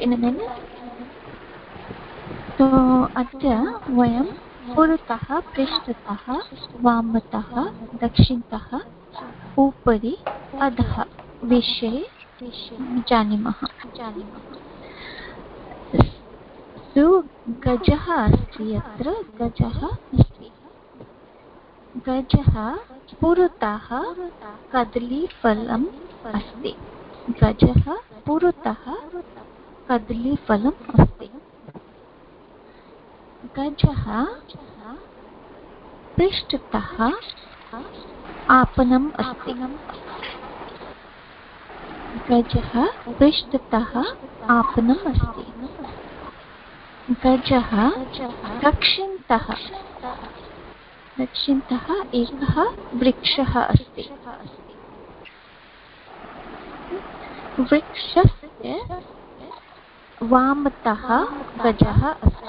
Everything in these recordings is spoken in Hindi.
in a minute so अद्य पुरतः पृष्ठतः, वामतः, दक्षिणतः, उपरि, अधः विषये जानीमः। सु गजः अस्ति अत्र, गजः अस्ति। गजः पुरतः कदलीफलम् अस्ति। गजः पुरतः कदलीफलम् अस्ति। गजः पृष्ठतः आपणम् अस्ति। गजः पृष्ठतः आपणम् अस्ति। गजः दक्षिणतः। दक्षिणतः एकः वृक्षः अस्ति। वृक्षस्य वामतः गजः अस्ति।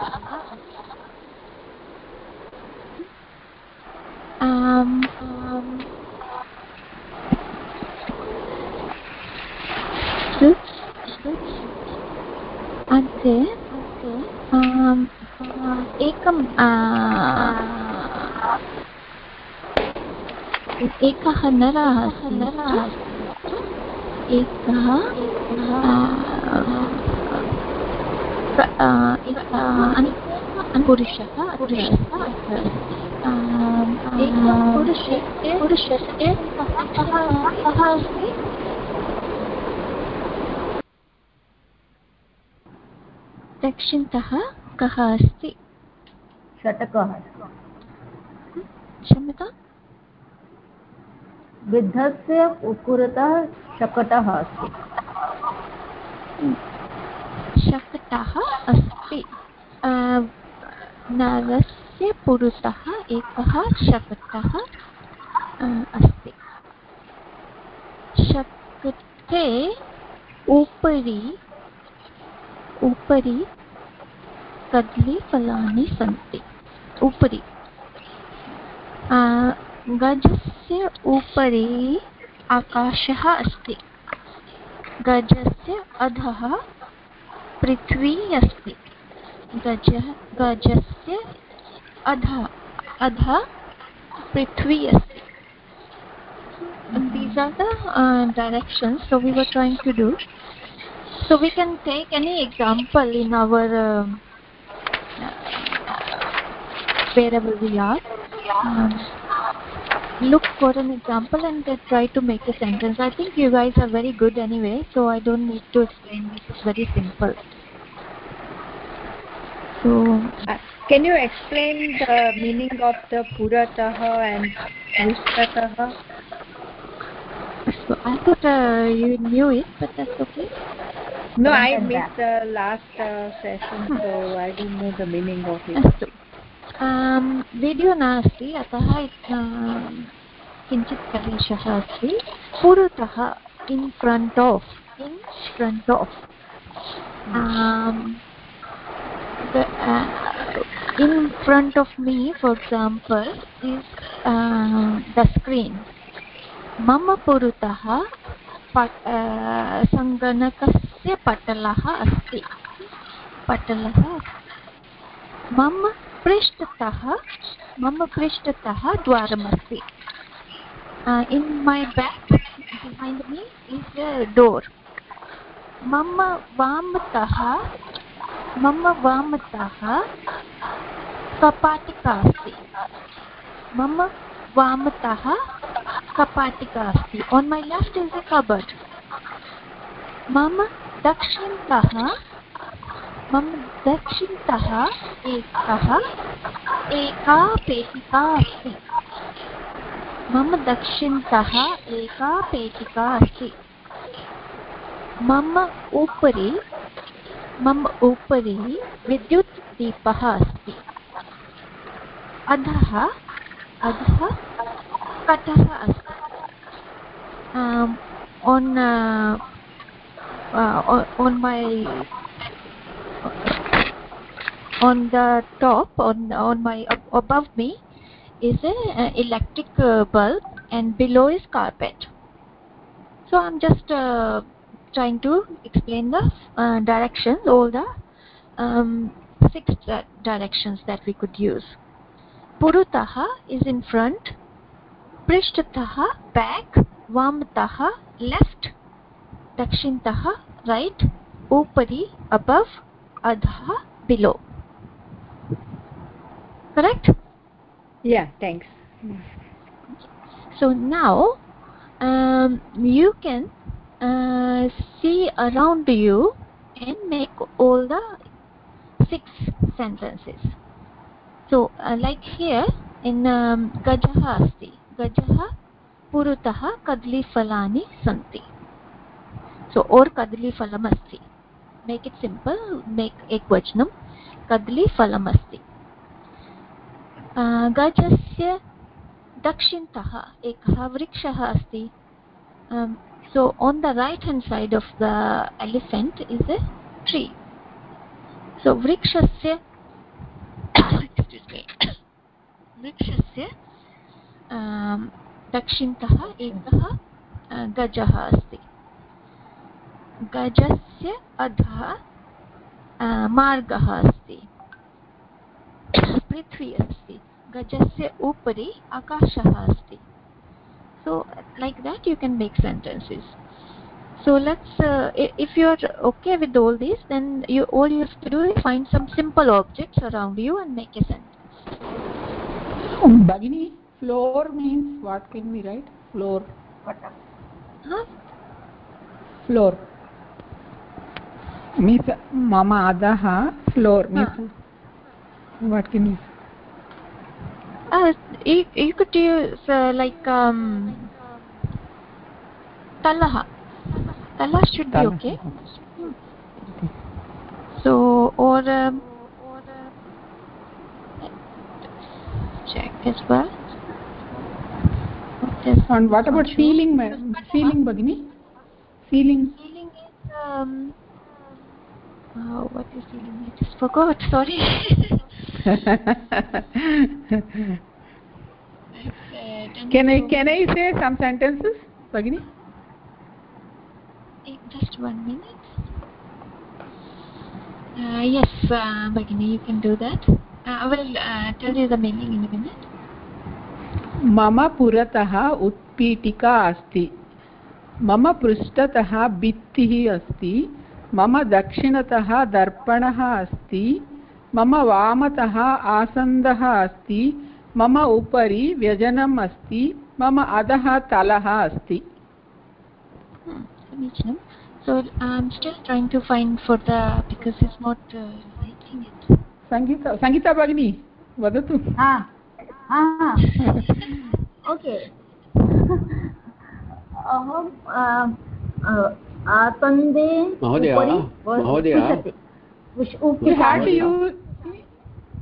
अन्ते आ, एकं नरः नरः एकः पुरुषः पुरुषः पुरुषस्य अस्ति दक्षिणतः कः अस्ति षटकः क्षम्यता वृद्धस्य पुरतः शकटः अस्ति शकटः अस्ति। नरस्य पुरतः एकः शकटः अस्ति। शकटे उपरि उपरि कदलीफलानि सन्ति। उपरि। गजस्य उपरि आकाशः अस्ति। गजस्य अधः पृथ्वी अस्ति गजः गजस्य अधः अधः पृथ्वी अस्ति these are the uh, directions so we were trying to do so we can take any example in our um, wherever we are um, look for an example and then try to make a sentence. I think you guys are very good anyway so i don't need to explain. This is very simple. So Uh, can you explain the meaning of the puratah and prustatah? so i thought uh, you knew it but that's okay. No, I missed the last uh, session, so I don't know the meaning of it. Video नास्ति अतः किञ्चित् कलेशः अस्ति। पुरतः in front of in front of in front of me for example is uh, the screen. मम पुरतः uh, सङ्गणकस्य पटलः अस्ति। पटलः? मम पृष्ठतः, मम पृष्ठतः द्वारमस्ति. In my back behind me is a door मम वामतः मम वामतः कपाटिका अस्ति. मम वामतः कपाटिका अस्ति. On my left is a cupboard मम दक्षिणतः मम दक्षिणतः एकः एका पेटिका अस्ति। मम दक्षिणतः एका पेटिका अस्ति। मम उपरि मम उपरि विद्युत् दीपः अस्ति। अधः अधः कटः अस्ति। on uh, uh, on on the top on on my above me is a electric uh, bulb and below is carpet. So i'm just uh, trying to explain the uh, directions all the um, six directions that we could use. Purutah is in front prishthatah back vamtah left dakshinatah right upari above adha below correct Yeah, thanks. so now um, you can uh, see around you and make all the six sentences so uh, like here in um, gajah asti gajah पुरतः कदलीफलानि सन्ति सो ओर् कदलीफलम् अस्ति मेक् इट् सिम्पल् मेक् एकवचनं कदलीफलम् अस्ति गजस्य दक्षिणतः एकः वृक्षः अस्ति। So on the right hand side of the elephant is a tree so वृक्षस्य वृक्षस्य दक्षिणतः एकः गजः अस्ति। गजस्य अधः मार्गः अस्ति। पृथ्वी गज से उपरी आकाश अस्ति. So like that you can make sentences so let's if you are okay with all these then you all you to do find some simple objects around you and make a sentence भगिनी floor means what can be right floor floor मम अधः floor means what can we uh, you, you could use uh, like um, talaha. Talah should be okay. so or um, check as well. And what about ceiling ceiling bagini ceiling ceiling is um oh, what is ceiling i just forgot sorry can i can i say some sentences bagini just one minute uh, yes uh, bagini you can do that uh, i will uh, tell you the meaning in a minute मम पुरतः उत्पीठिका अस्ति मम पृष्ठतः भित्तिः अस्ति मम दक्षिणतः दर्पणः अस्ति मम वामतः आसन्दः अस्ति मम उपरि व्यजनम् अस्ति मम अधः तलः अस्ति। समीचीनं। So i'm still trying to find for the because it's not uh, writing it. Sangeeta Sangeeta भगिनी वदतु। ओके अहम् आसन्दे महोदय महोदय।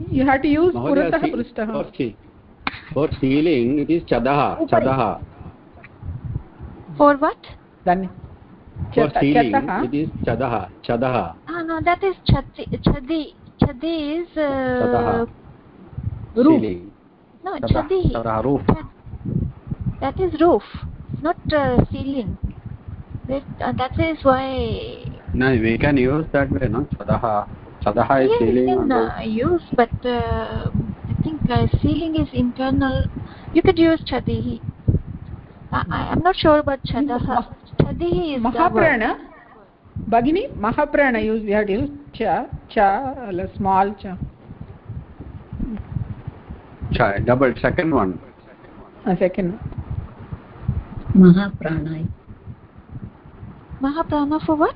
You have to use you have to use puratah prushtah for ceiling it is chadah chadah for what? Then for ceiling it is chadah chadah ah no that is chati chadi chadi is uh, ceiling no chadi. Chadah roof. That is roof not uh, ceiling that, uh, that is why no we can use that way no? Chadah Sadaha is yeah, ceiling. You can uh, use, but uh, I think uh, ceiling is internal. You could use Chadihi. I, am not sure about Chadaha. Chadihi is Mahaprana. Bagini, Mahaprana use, we have to cha, cha, small cha. Cha, double, second one. A second one. Mahaprana. Mahaprana for what?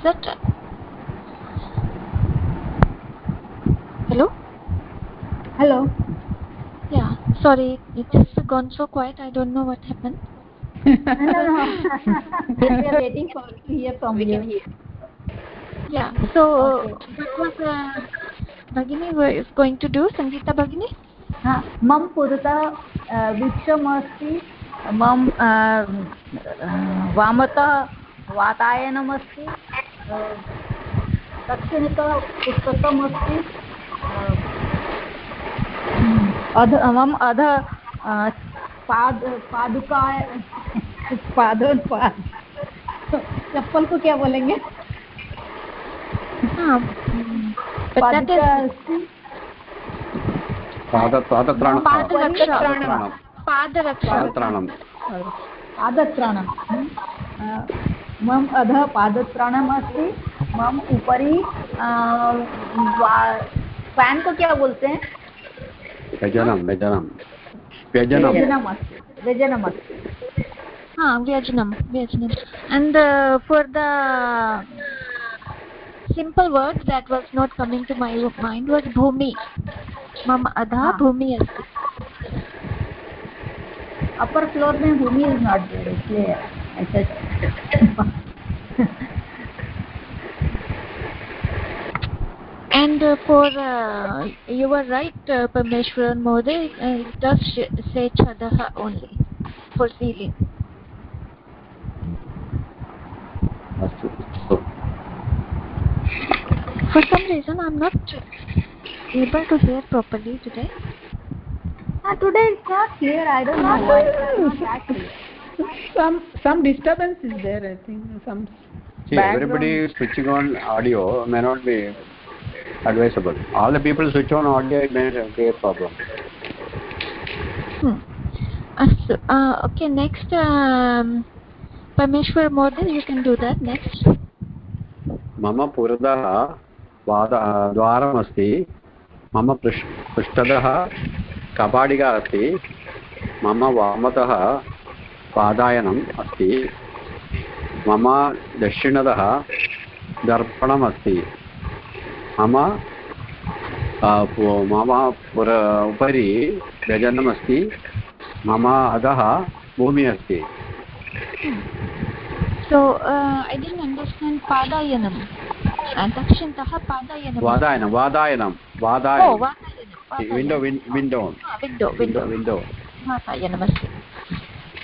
Set hello hello yeah sorry it is gone so quiet I don't know what happened we are waiting for to hear from you yeah so what was भगिनी is going to do Sangeeta भगिनी हाँ मम पुरता वृक्षम मम वामता वातायनम अ, दक्षिणतः पुस्तकमस्ति अ, अध मम अध पाद पादुका पादों पाद चप्पल को क्या बोलेंगे? हाँ पादुका अस्ति। पाद पादत्राणं पादत्राणं। मम अधः पादत्राणम् अस्ति। मम उपरि वा- फ़ैन को क्या बोलते हैं? व्यजनं व्यजनं। व्यजनं। व्यजनम् अस्ति व्यजनम् अस्ति। हाँ व्यजनम व्यजनम। And uh, for the simple words that was not coming to my mind was bhumi. मम अधः भूमि अस्ति। अपर फ्लोर में भूमि इज़ नॉट देयर इसलिए and uh, for uh, you were right uh, parmeshwaran mode uh, it does say chadaha only for ceiling for some reason i'm not able to hear properly today. Uh, today it's not clear. I don't know why. Some some disturbance is there i think some See, everybody switching on audio may not be advisable. All the people switch on audio, it may create problem. Hmm. Astu. Uh, okay, next, um, Parmeshwar Mohoday, you can do that next. मम पुरतः वाद द्वारमस्ति मम पृष् पृष्ठतः कपाटिका अस्ति मम वामतः पादायनम् अस्ति। मम दक्षिणतः दर्पणमस्ति। मम मम पुर उपरि व्यजनमस्ति। मम अधः भूमिः अस्ति। So, uh, I didn't understand Padayanam. Uh, वादायनं वादायनं वादायनं. Window window Ah, window window वातायनमस्ति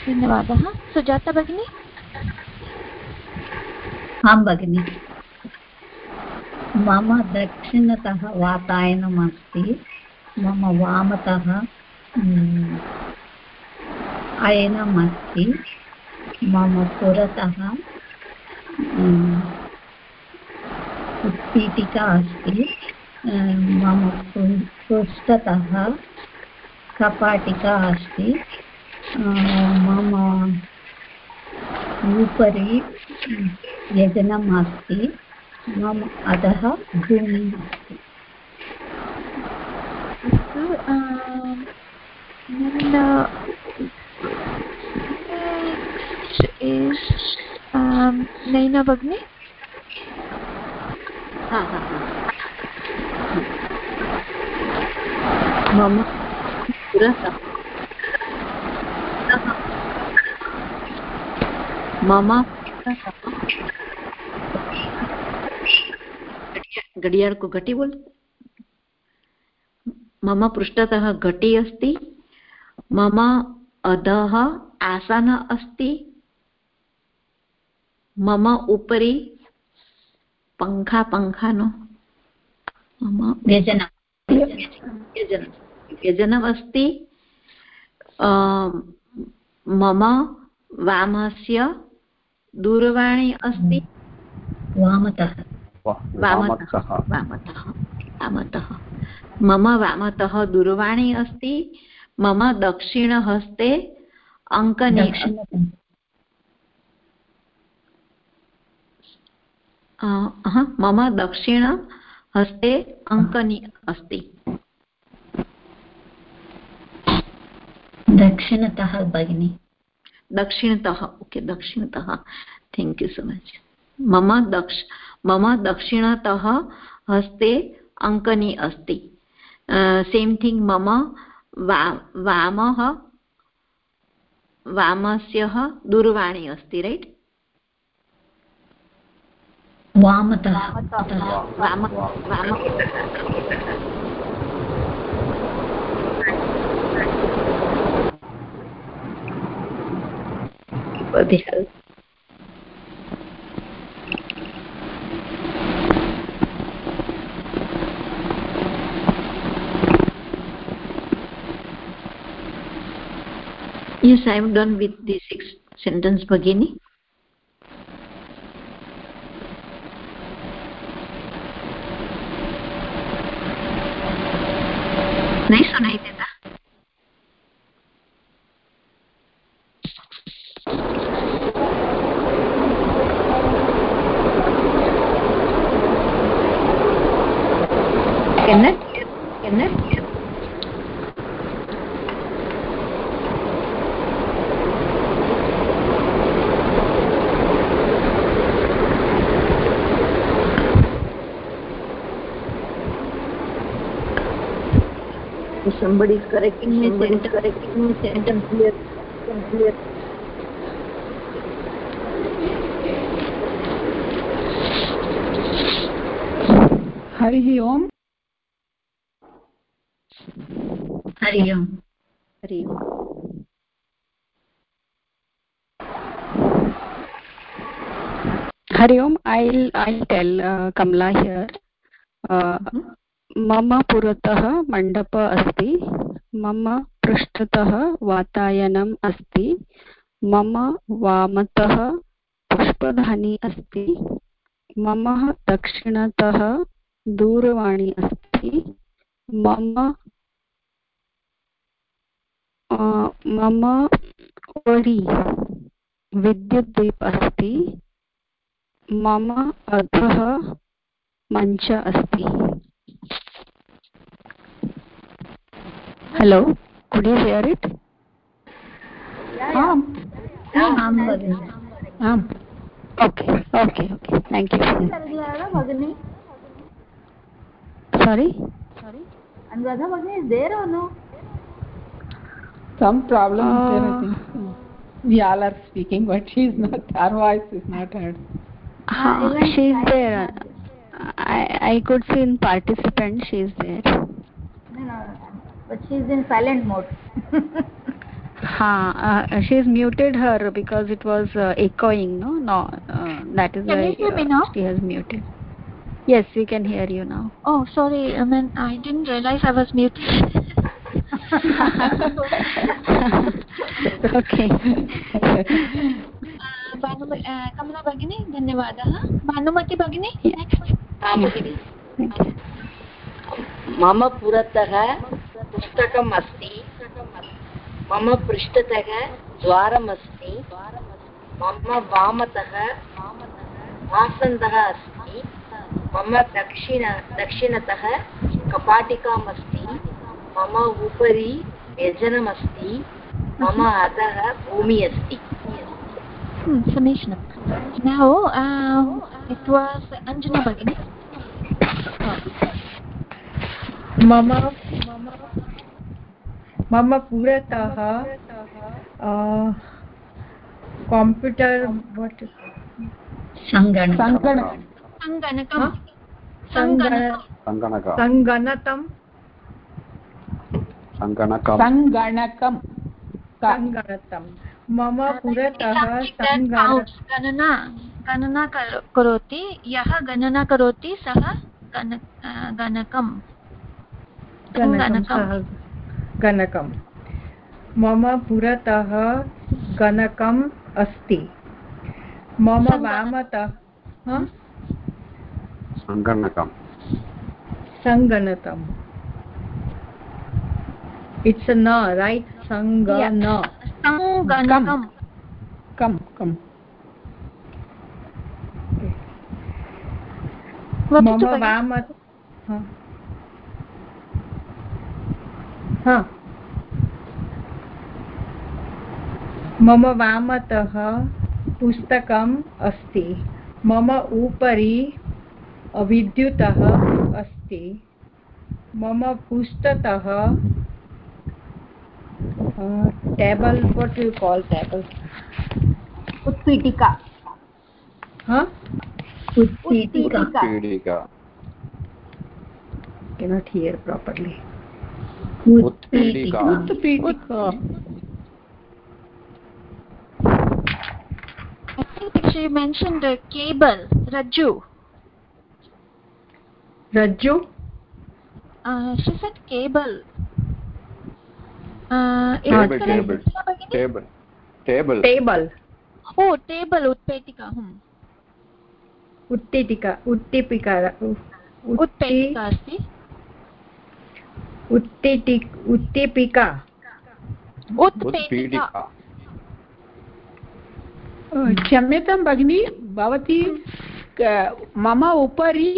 धन्यवादः। सुजाता भगिनी? आं भगिनि। मम दक्षिणतः वातायनमस्ति। मम वामतः म्, अयनमस्ति। मम पुरतः उत्पीठिका अस्ति। मम पृष्ठतः कपाटिका अस्ति। मम उपरि व्यजनम् अस्ति मम अधः भूमिः अस्ति अस्तु um, then uh, next is um, Naina Bhagini हा हा मम पुरतः मम। पुरतः को घटी बोल। मम पृष्ठतः घटी अस्ति। मम अधः आसन अस्ति। मम उपरि पङ्खा पङ्खा नो। मम व्यजनं व्यजनं व्यजनमस्ति मम वामस्य दूरवाणी अस्ति? वामतः। वा- वामतः वामतः। वामतः वामतः। मम वामतः दूरवाणी अस्ति मम दक्षिणहस्ते अङ्कनी मम दक्षिणहस्ते अङ्कनी अस्ति। दक्षिणतः भगिनि। दक्षिणतः ओके दक्षिणतः. थेङ्क् यू सो मच् मम दक्ष मम दक्षिणतः हस्ते अङ्कनी अस्ति. सेम् थिङ्ग् मम वामः वामस्य दूरवाणी अस्ति रैट् वामतः वाम वाम would be helpful. Yes, I am done with the sixth sentence beginning. नहीं सुनाई देता somebody is correcting me somebody correcting me sentence clear clear Hari Om Hari Om Hari Hari Om I I tell Kamala here मम पुरतः मण्डप अस्ति, मम पृष्ठतः वातायनम् अस्ति, मम वामतः पुष्पधानी अस्ति, मम दक्षिणतः दूरवाणी अस्ति, मम मम उपरि विद्युद्दीप अस्ति, मम अधः मञ्च अस्ति। hello. Could you hear it? Aam aam bhagini aam okay okay okay. Thank you. Sorry sorry? Anuradha bhagini is there or no? Some problem uh, there we all are speaking but she is not her voice is not heard. Uh, she is there. I i could see in participant she is there but she is in silent mode. ha uh, she has muted her because it was uh, echoing no no uh, that is Can why you hear me uh, now? she has muted yes we can hear you now Oh, sorry. I mean, I didn't realize I was muted. okay Bhanu कमला भगिनी धन्यवादः भानुमति भगिनी नेक्स्ट् Thank you. मम पुरतः पुस्तकम् अस्ति मम पृष्ठतः द्वारमस्ति। मम वामतः आसन्दः अस्ति। मम दक्षिण दक्षिणतः कपाटिकाम् अस्ति मम उपरि व्यजनमस्ति। मम अधः भूमि अस्ति Hmm, समीचीनं. Uh, Bhagini. मम मम पुरतः काम्प्यूटर् वट् सङ्गणक सङ्गणक सङ्गणकं मम पुरतः गणना गणना करो- करोति। यः गणना करोति सः गण गणकं गणकं मम पुरतः गणकम् अस्ति। मम सङ्गणकं। वामतः ह? सङ्गणकं सङ्गणकं it's a na right? sangana सङ्गणकम्। कम् कम्। मम वाम हा. मम वामतः पुस्तकम् अस्ति। मम उपरि विद्युतः अस्ति। मम पृष्ठतः टेबल् वट् यु काल् टेबल् उत्पीठिका। हा? उत्पीठिका। पीडिका cannot hear properly उत्पीठिका I think she mentioned uh, cable, Raju. rajju Uh, she said cable. Uh, is Table, it correct, table. Vipula Bhagini? table table table Oh, table, utpetika. Hmm. उत्पीठिका उत्पीठिका उत्पेटिका उत्पीठि उत्पीठिका क्षम्यतां भगिनी भवती मम उपरि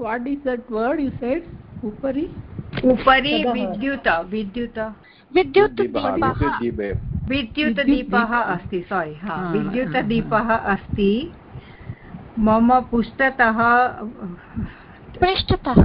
what is that word you said उपरि? उपरि विद्युत विद्युत। विद्युत्दीपः विद्युद्दीपे विद्युतदीपः अस्ति सोरि हा। हा, विद्युतदीपः अस्ति। मम पृष्ठतः पृष्ठतः।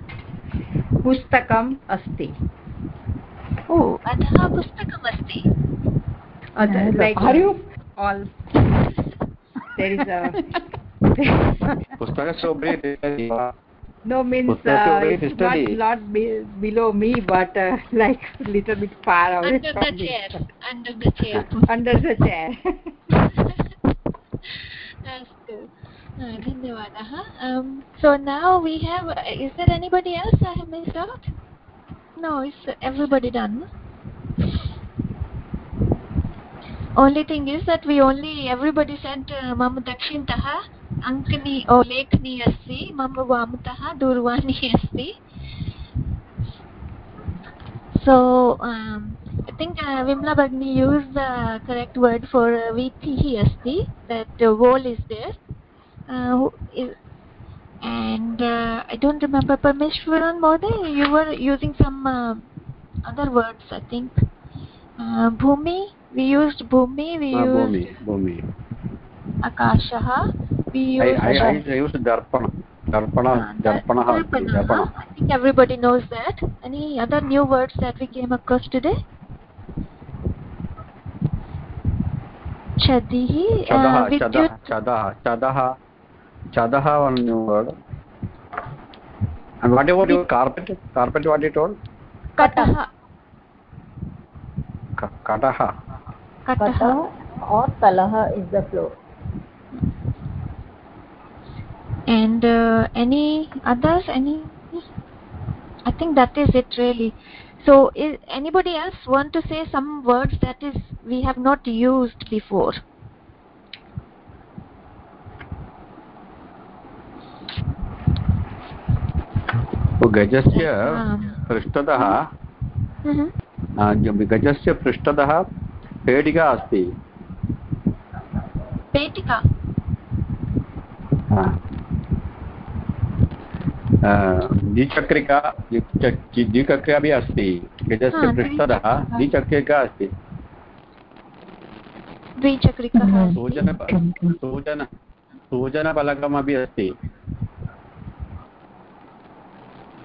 पुस्तकम् अस्ति Oh, अधः पुस्तकस्य उपरि no means uh, it's not, not be, below me but uh, like little bit far away Under the from me. chair. Under the chair. under the chair अस्तु Uh, धन्यवादः um, so now we have uh, is there anybody else I have missed out no it's everybody done only thing is that we only everybody said uh, मम दक्षिणतः अङ्कनी ओ लेखनी अस्ति मम वामतः दूरवाणी अस्ति so um, I think uh, Vimla Bagni used the correct word for uh, VThi asti that uh, wall is there uh, who is, and uh, I don't remember Parmeshwaran Mode you were using some uh, other words I think uh, Bhumi we used Bhumi we Ah, used Bhumi Bhumi Akashaha we I used I I use दर्पण दर्पण दर्पणः अस्ति Darpanaha. दर्पण I think everybody knows that. Any other new words that we came across today? Chadihi, चदः Chadha, one new word. And what about carpet? Carpet what you told? Kataha. Kataha. Kataha or talaha is the floor. And uh, any others? Any? I think that is it really. So, is anybody else want to say some words that is we have not used before? गजस्य पृष्ठतः. आ, गजस्य पृष्ठतः पेटिका अस्ति. आ, द्विचक्रिका द्विचक्रिका अपि अस्ति गजस्य पृष्ठतः द्विचक्रिका। अस्ति द्विचक्रिकः. सूचन सूचन सूचनफलकमपि अस्ति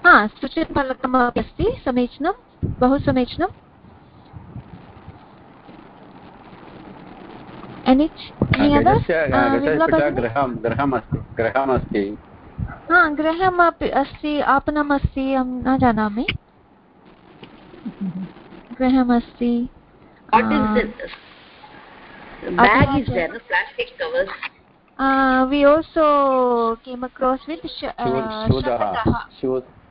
हा सूचनफलकमपि अस्ति समीचीनं बहु समीचीनम् हा गृहमपि अस्ति आपणम् अस्ति अहं न जानामि। गृहमस्ति what is this bag is there no? plastic covers uh, we also came across with sh- uh, शूदः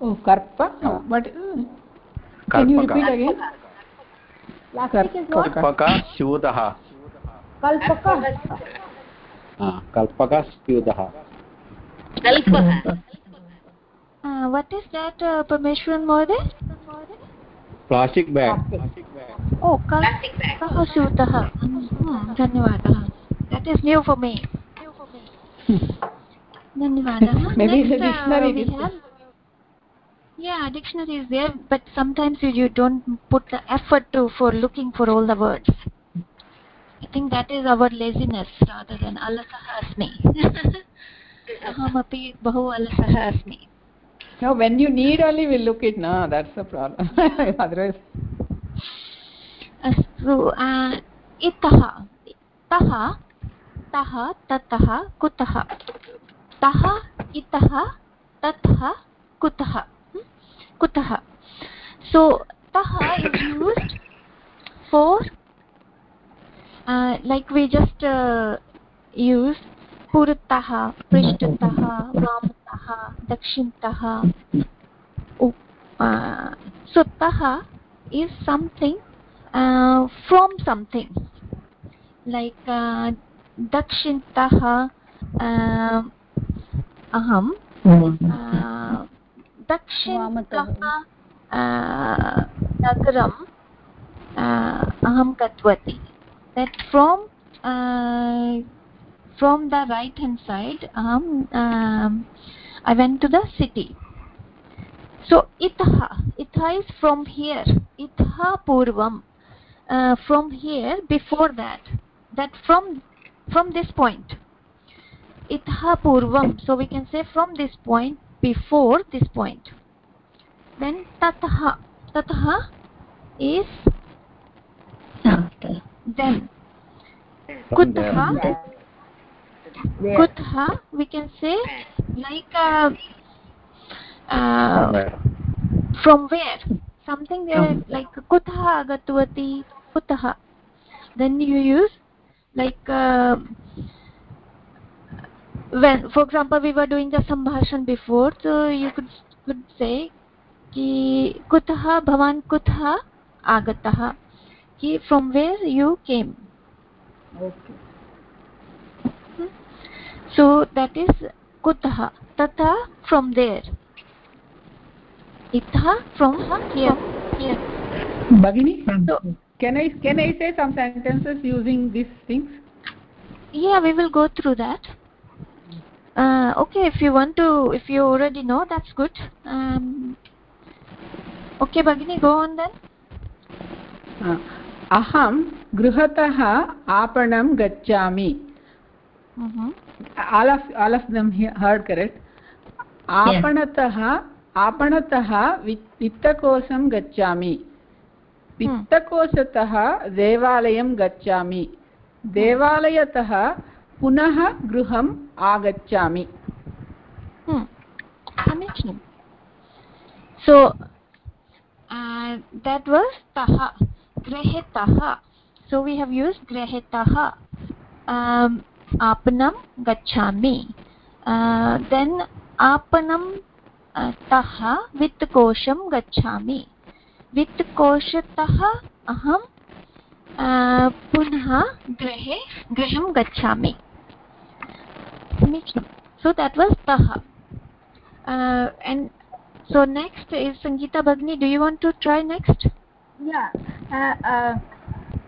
Oh, karpa. No, but uh, can you repeat again? Is what कल्पकस्यूतः कल्पक कल्पकस्यूतः kalpah Uh, what is that uh, parmeshwaran mohoday plastic bag oh plastic bag kalpah स्यूतः Hmm, धन्यवादः that is new for me धन्यवादः yeah dictionary is there but sometimes you, you don't put the effort to for looking for all the words i think that is our laziness rather than alasah asmi ahamapi bahu alasah asmi No, when you need only we'll look it. No, that's the problem. Otherwise, अस्तु इतः तः तः ततः कुतः तः इतः ततः कुतः Hmm? कुतः so तः is used for uh, like we just uh, use पुरतः पृष्ठतः वामतः दक्षिणतः उ- uh, so तः is something uh, from something like uh, dakshintah uh, aham uh, दक्षिणतः नगरं अहं गतवती। That from from the right hand side अहं I went to the city so itha itha is from here. itha purvam from here before that that from from this point. itha purvam so we can say from this point before this point. Then tatah tatah is after. then. From there. kutah kutah we can say like uh, uh, Somewhere. from where? Something uh, like kutah agatavati kutah then you use like uh, when for example we were doing the sambhashan before so you could could say ki kutah bhavan kutah agatah ki from where you came okay so that is kutah tata from there itha from here here Bhagini, so can I can I say some sentences using these things? yeah we will go through that uh, okay if you want to if you already know that's good um, okay bagini go on then Uh, अहं गृहतः आपणं गच्छामि mm-hmm. all of all of them he- heard correct आपणतः आपणतः वि- वित्तकोशं गच्छामि वित्तकोशतः देवालयं गच्छामि देवालयतः पुनः गृहम् आगच्छामि। समीचीनं सो देट् वास् तः सो वी हेव् यूस् गृहतः आपणं गच्छामि देन् आपणं तः वित्तकोशं गच्छामि वित्तकोशतः पुनः गृहे गृहं गच्छामि so that was taha. Uh, and so next is sangeeta bagni. Do you want to try next? Yeah. Uh, uh,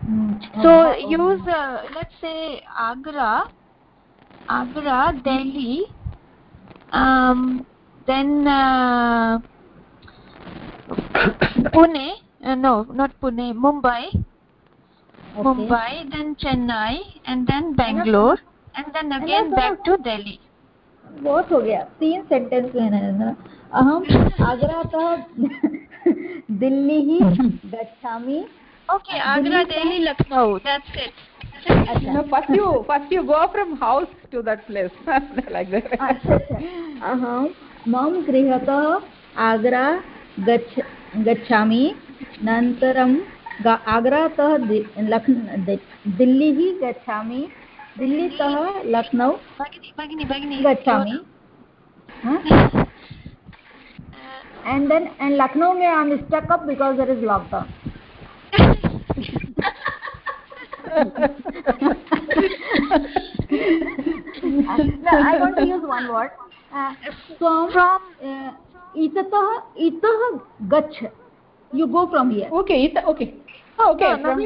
mm, so use uh, let's say agra agra delhi um, then uh, pune uh, no not pune mumbai. Okay. mumbai then chennai and then bangalore. And then again back to Delhi बहुत हो गया। तीन सेंटेंस में है ना। अहम आगरा अच्छा। अच्छा, अच्छा। तक दिल्ली ही गच्छामि okay Agra Delhi Lucknow that's it अच्छा। No first you first you go from house to that place like that अच्छा अच्छा। मम गृहतः आगरा गच्छ गच्छामि। नंतरम आगरा तक लखनऊ दिल्ली ही गच्छामि। दिल्लीतः लखनौ गच्छामि। And then and Lucknow may I am stuck up because there is lockdown go from here okay okay okay from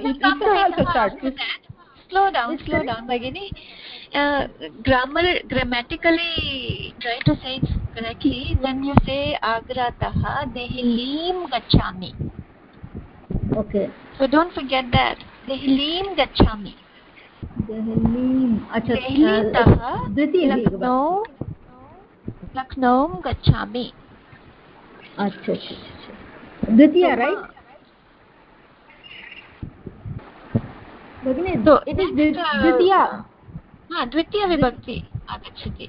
Slow down, slow down, Bagini. Uh, grammar, grammatically, try to say it correctly. When you say Agrataha, Dehilim Gachami. Okay. So don't forget that. Dehilim Gachami. अच्छा Delhi द्वितीय Lucknow, Lucknow Gachami. अच्छा अच्छा अच्छा द्वितीय right भगिनी uh, द्वितीया हा द्वितीय आगच्छति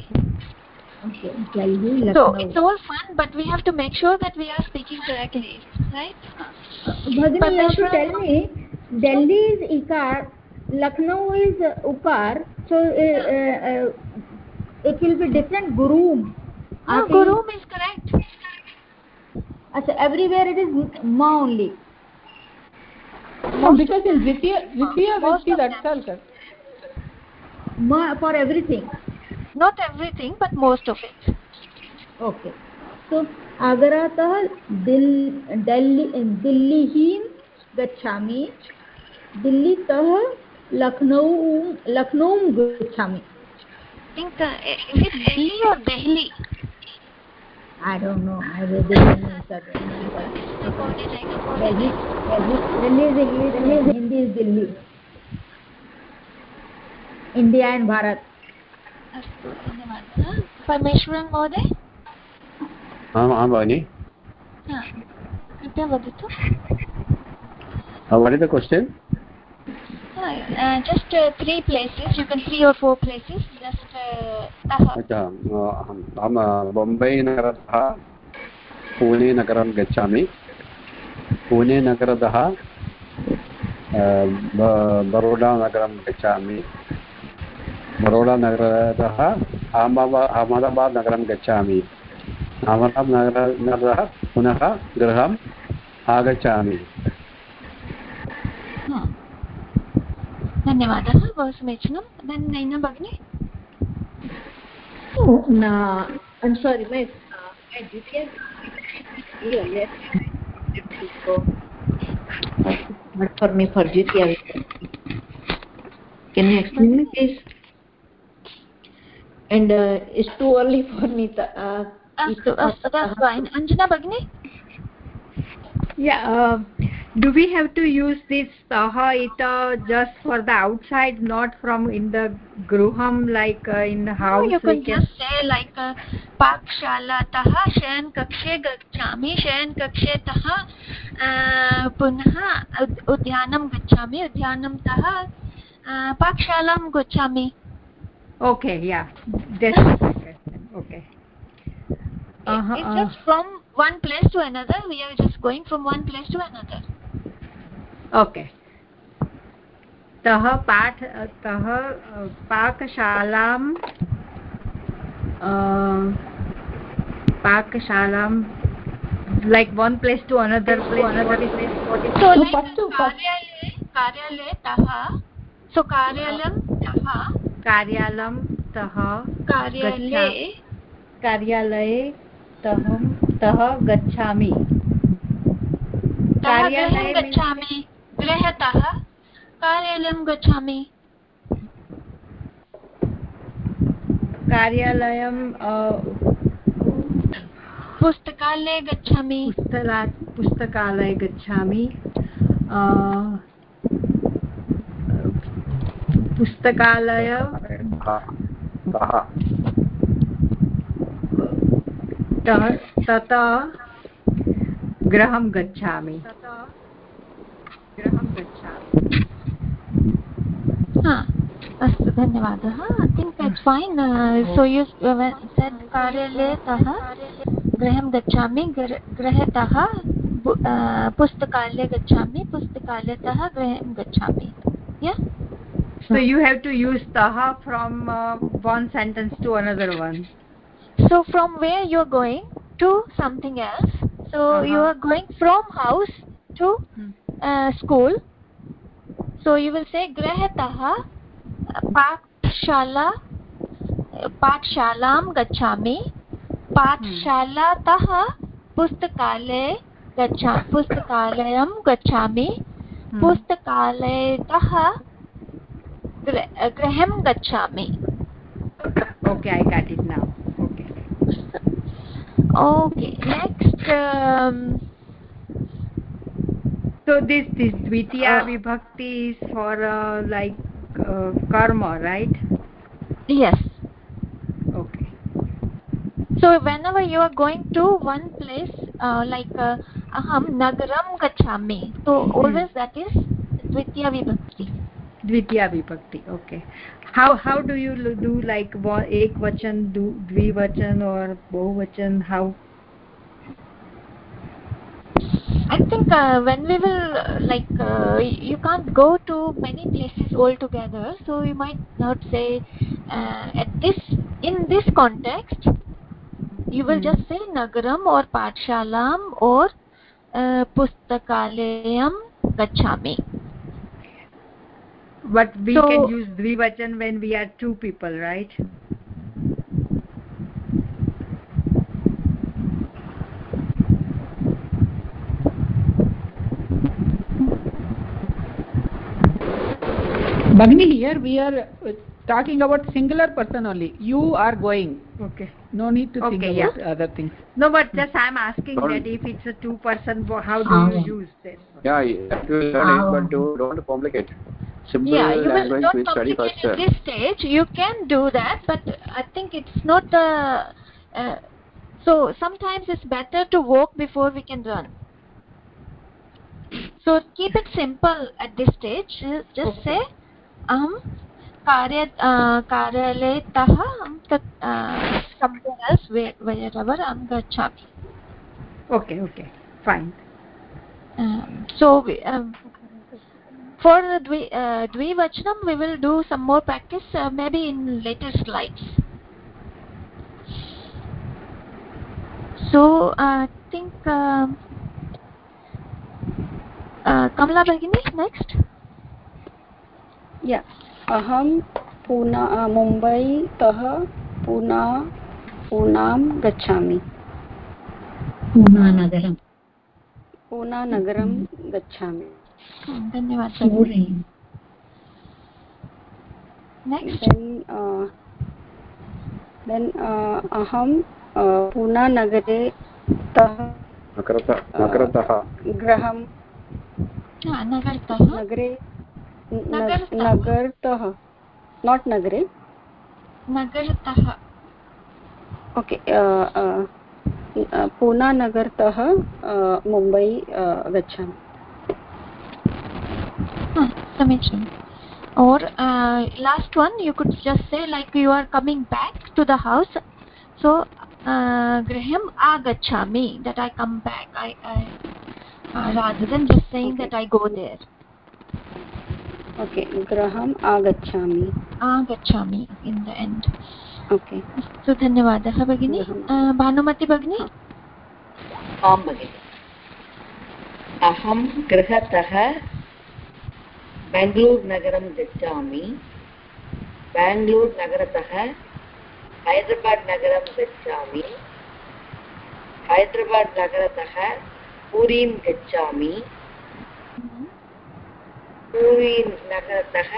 okay So it's all fun, but we have to make sure that we are speaking correctly, right? Bhagini, you have to tell me, Delhi is Ikar, Lucknow is uh, Ukar, so uh, uh, uh, it will be different Gurum. No. Gurum is correct. Achha, everywhere it is Ma only. No, because in Dvitiya Dvitiya Most that's all sir for everything. Not everything, but most of it. Okay. So, Agraतः दिल दिल्ली दिल्लीं गच्छामि दिल्लीतः लखनऊ लखनऊ गच्छामि I think, uh, is it Delhi or Delhi? I don't know. I will be Delhi. Delhi, Delhi is English, Hindi is Delhi. India and Bharat. अस्तु धन्यवादः परमेश्वरन् महोदय आम् आं भगिनि हा, कृपया वदतु what is the question uh, just uh, three places. You अहं बोम्बै-नगरतः पूणे-नगरं गच्छामि। पूणे-नगरतः बरोडा-नगरं गच्छामि। बरोडा-नगरतः अहमदाबा गच्छामि। पुनः गृहम् आगच्छामि। धन्यवादः बहु समीचीनं धन् नैना भगिनी Oh, no, I'm sorry, my, uh, my DPS earlier. So, not for me, for GTL. Can you explain me, please? And uh, it's too early for me. To, uh, अस्तु अस्तु that's fine अञ्जना भगिनी Yeah, uh, do we have to use this saha ita just for the outside not from in the gruham like uh, in the house no, you can, can just say like uh, pakshala pakshalatah shayan kakshe gachami shayan kakshe tah uh, punah udyanam gachami udyanam tah uh, pakshalam gachami okay yeah. That's okay. Uh-huh, uh -huh, it's just from one place to another. We are just going from one place to another. Okay तः पाठ तः पाकशालां पाकशालां like one place to another place another place so So like first to- first- कार्यालये so कार्यालयं तः कार्यालयं तः कार्यालये कार्यालये तः तः गच्छामि कार्यालये गच्छामि गृहतः कार्यालयं गच्छामि। कार्यालयं पुस्तकालये गच्छामि। पुस्तला पुस्तकालये गच्छामि। पुस्तकालय ततः गृहं गच्छामि। गृहं गच्छामि हा अस्तु धन्यवादः I think it's fine so you said कार्यालयतः गृहं गच्छामि गृ- गृहतः पु- अ, पुस्तकालये गच्छामि पुस्तकालयतः गृहं गच्छामि yeah so you have to use taha from uh, one sentence to another one so from where you're going to something else so Uh-huh. you are going from house to Hmm. School. So you will say गृहतः पाठशाला पाठशालां गच्छामि. पाठशालातः पुस्तकालये गच्छा पुस्तकालयं गच्छामि। Hmm. पुस्तकालयतः गृहं गच्छामि। I got it now. Okay. Okay next um, so this this dvitiya Uh, vibhakti is for uh, like uh, karma right? Yes. Okay. So whenever you are going to one place uh, like uh, aham nagaram gachami so always that is dvitiya vibhakti. Dvitiya vibhakti okay. How how do you do like ek vachan do dvivachan or bahuvachan how i think uh, when we will uh, like uh, you can't go to many places altogether so you might not say uh, at this in this context you will Hmm. just say nagaram or pathshalam or uh, pustakalayam gachami but we So- can use dvivachan when we are two people right Bagni, here we are uh, talking about singular person only. You are going. okay No need to think Okay, about other things. no but just i'm asking Don't- that if it's a two person how do you Ah. use this Yeah, you have to learn it, but do, don't complicate. Simple yeah you will language don't we study complicate first. at this stage you can do that but i think it's not the uh, so sometimes it's better to walk before we can run so keep it simple at this stage Just- just say अहं कार्य कार्यालयतः अहं तत् कम्प्यूटर्स् वेर् वयर् अहं गच्छामि। Okay okay fine so for द्विवचनं we will do some more practice maybe in latest let's so I think Kamala भगिनी नेक्स्ट् या। अहं पूना मुम्बैतः पूना पूनां गच्छामि। पूनानगरं पूनानगरं गच्छामि। धन्यवाद देन् देन् अहं पूनानगरे तः नगरतः नगरतः। गृहं नगरतः। नगरे नगरतः। नाट् नगरे। नगरतः। ओके पूनानगरतः मुंबई गच्छामि। समीचीनम्। और last one you could just say like you are coming back to the house so गृहम् आगच्छामि that I come back I I rather just saying that I go there okay गृहम् आगच्छामि। agachami in the end. Okay अस्तु धन्यवादः भगिनी? भानुमति भगिनी? आं भगिनि। अहं गृहतः बेङ्गलूरुनगरं गच्छामि। बेङ्गलूरुनगरतः हैदराबाद् नगरं गच्छामि। हैदराबाद् नगरतः पुरीं गच्छामि। पुरी नगरतः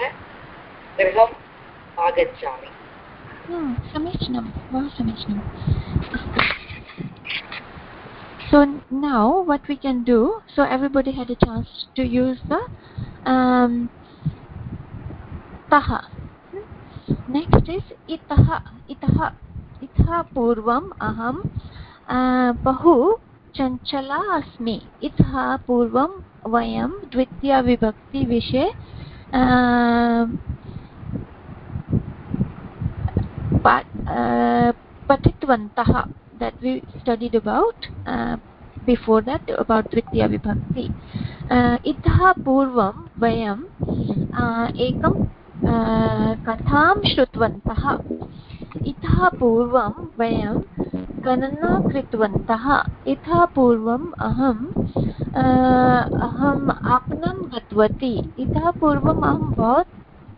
गृहम् आगच्छामि समीचीनं बहु समीचीनम् so now what we can do so everybody had a chance to use the um, तः नेक्स्ट् इस् इतः इतः इतः पूर्वम् अहं बहु चञ्चला अस्मि इतः पूर्वं वयं द्वितीयविभक्तिविषये पठितवन्तः that we studied about before that about द्वितीयविभक्ति इतः पूर्वं वयं एकं कथां श्रुतवन्तः. इतः पूर्वं वयं गणना कृतवन्तः इतः पूर्वम् अहम् अहम् आपणं गतवती। इतः पूर्वम् अहं बहु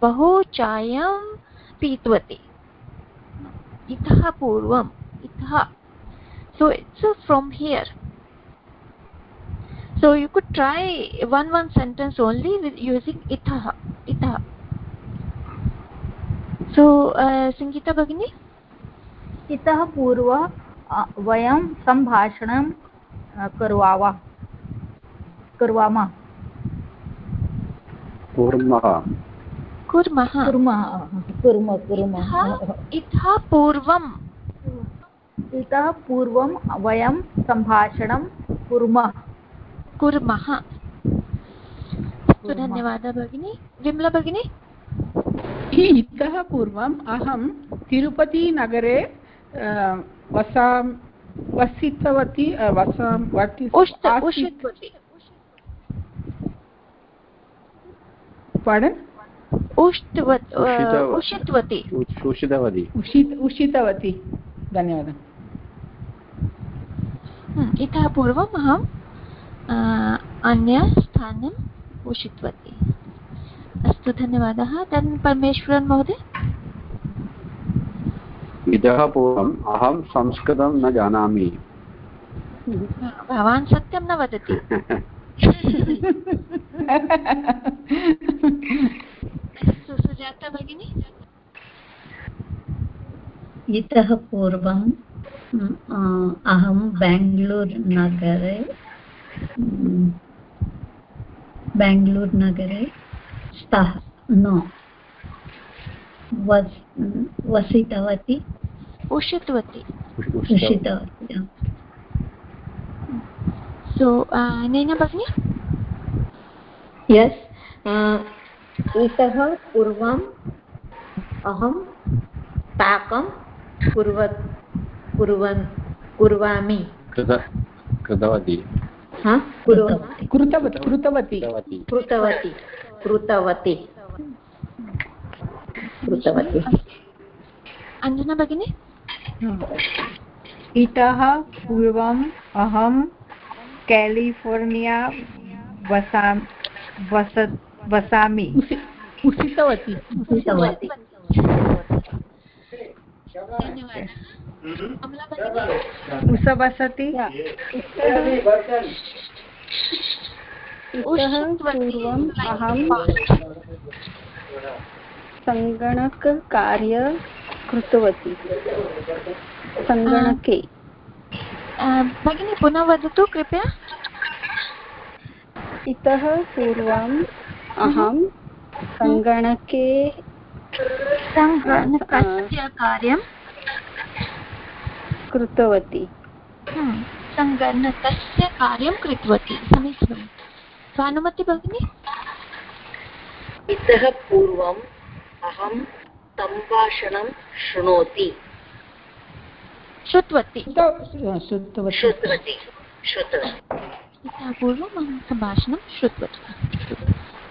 बहु चायं पीतवती। इतः पूर्वम्, इतः। So it's from here so you could try one one sentence only with using इतः इतः सो सङ्गीता भगिनी इतः पूर्वम् वयं सम्भाषणं कुर्वाव कुर्वामः। कुर्मः। कुर्मः। कुर्मः कुर्मः कुर्मः। इतः पूर्वम्। इतः पूर्वं वयं सम्भाषणं कुर्मः। कुर्मः। अस्तु धन्यवादः भगिनि। विमला भगिनी? इतः पूर्वम् अहं तिरुपतिनगरे वसां वसितवती वसां वट् उषितवती। पाडन् उषितवती। उषितवती उषितवती। धन्यवादः। इतः पूर्वम् अहम् अन्यस्थानम् उषितवती। अस्तु धन्यवादः। तन् परमेश्वरन् महोदय। इतः पूर्वम् अहं संस्कृतं न जानामि। भवान् सत्यं न वदति। अस्तु सुजाता भगिनी? इतः पूर्वम् अहं बेङ्ग्ळूर् नगरे बेङ्ग्ळूर् नगरे स्तः न। वसितवती। उषितवती। उषितवती सो नैना भगिनी? यस् इतः पूर्वम् अहं पाकं कुर्वत् कुर्वन् कुर्वामि। कृतवती कृतवती। कृतवती। कृतवती। कृतवती अञ्जना भगिनी? इतः पूर्वम् अहं केलिफोर्निया वसां वस वसामि। उषितवती उषितवती। वसति? पूर्वम् अहं सङ्गणककार्य कृतवती। सङ्गणके भगिनी पुनः वदतु कृपया। इतः पूर्वम् अहं सङ्गणके सङ्गणकस्य कार्यं कृतवती। सङ्गणकस्य कार्यं कृतवती। समीचीनं भानुमति भगिनी। इतः पूर्वम् अहं सम्भाषणं शृणोति। श्रुतवती। इतः पूर्वम् अहं सम्भाषणं श्रुतवती।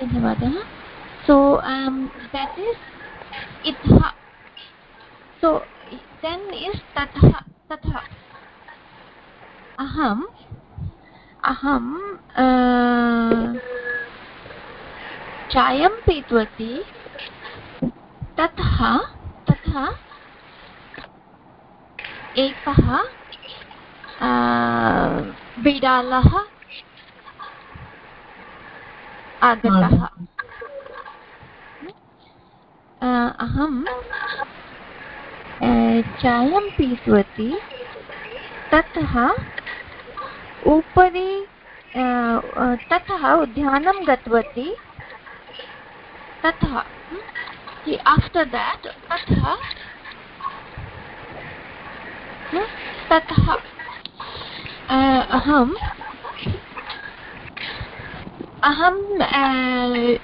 धन्यवादः। सो देट् इस् इतः। सो देन् इस् ततः। ततः। अहम्। अहं चायं पीतवती। ततः तथा एकः बिडालः आगतः। अहं चायं पीतवती। ततः उपरि ततः उद्यानं गतवती। ततः after that, tatha, tatha, uh, aham, aham uh,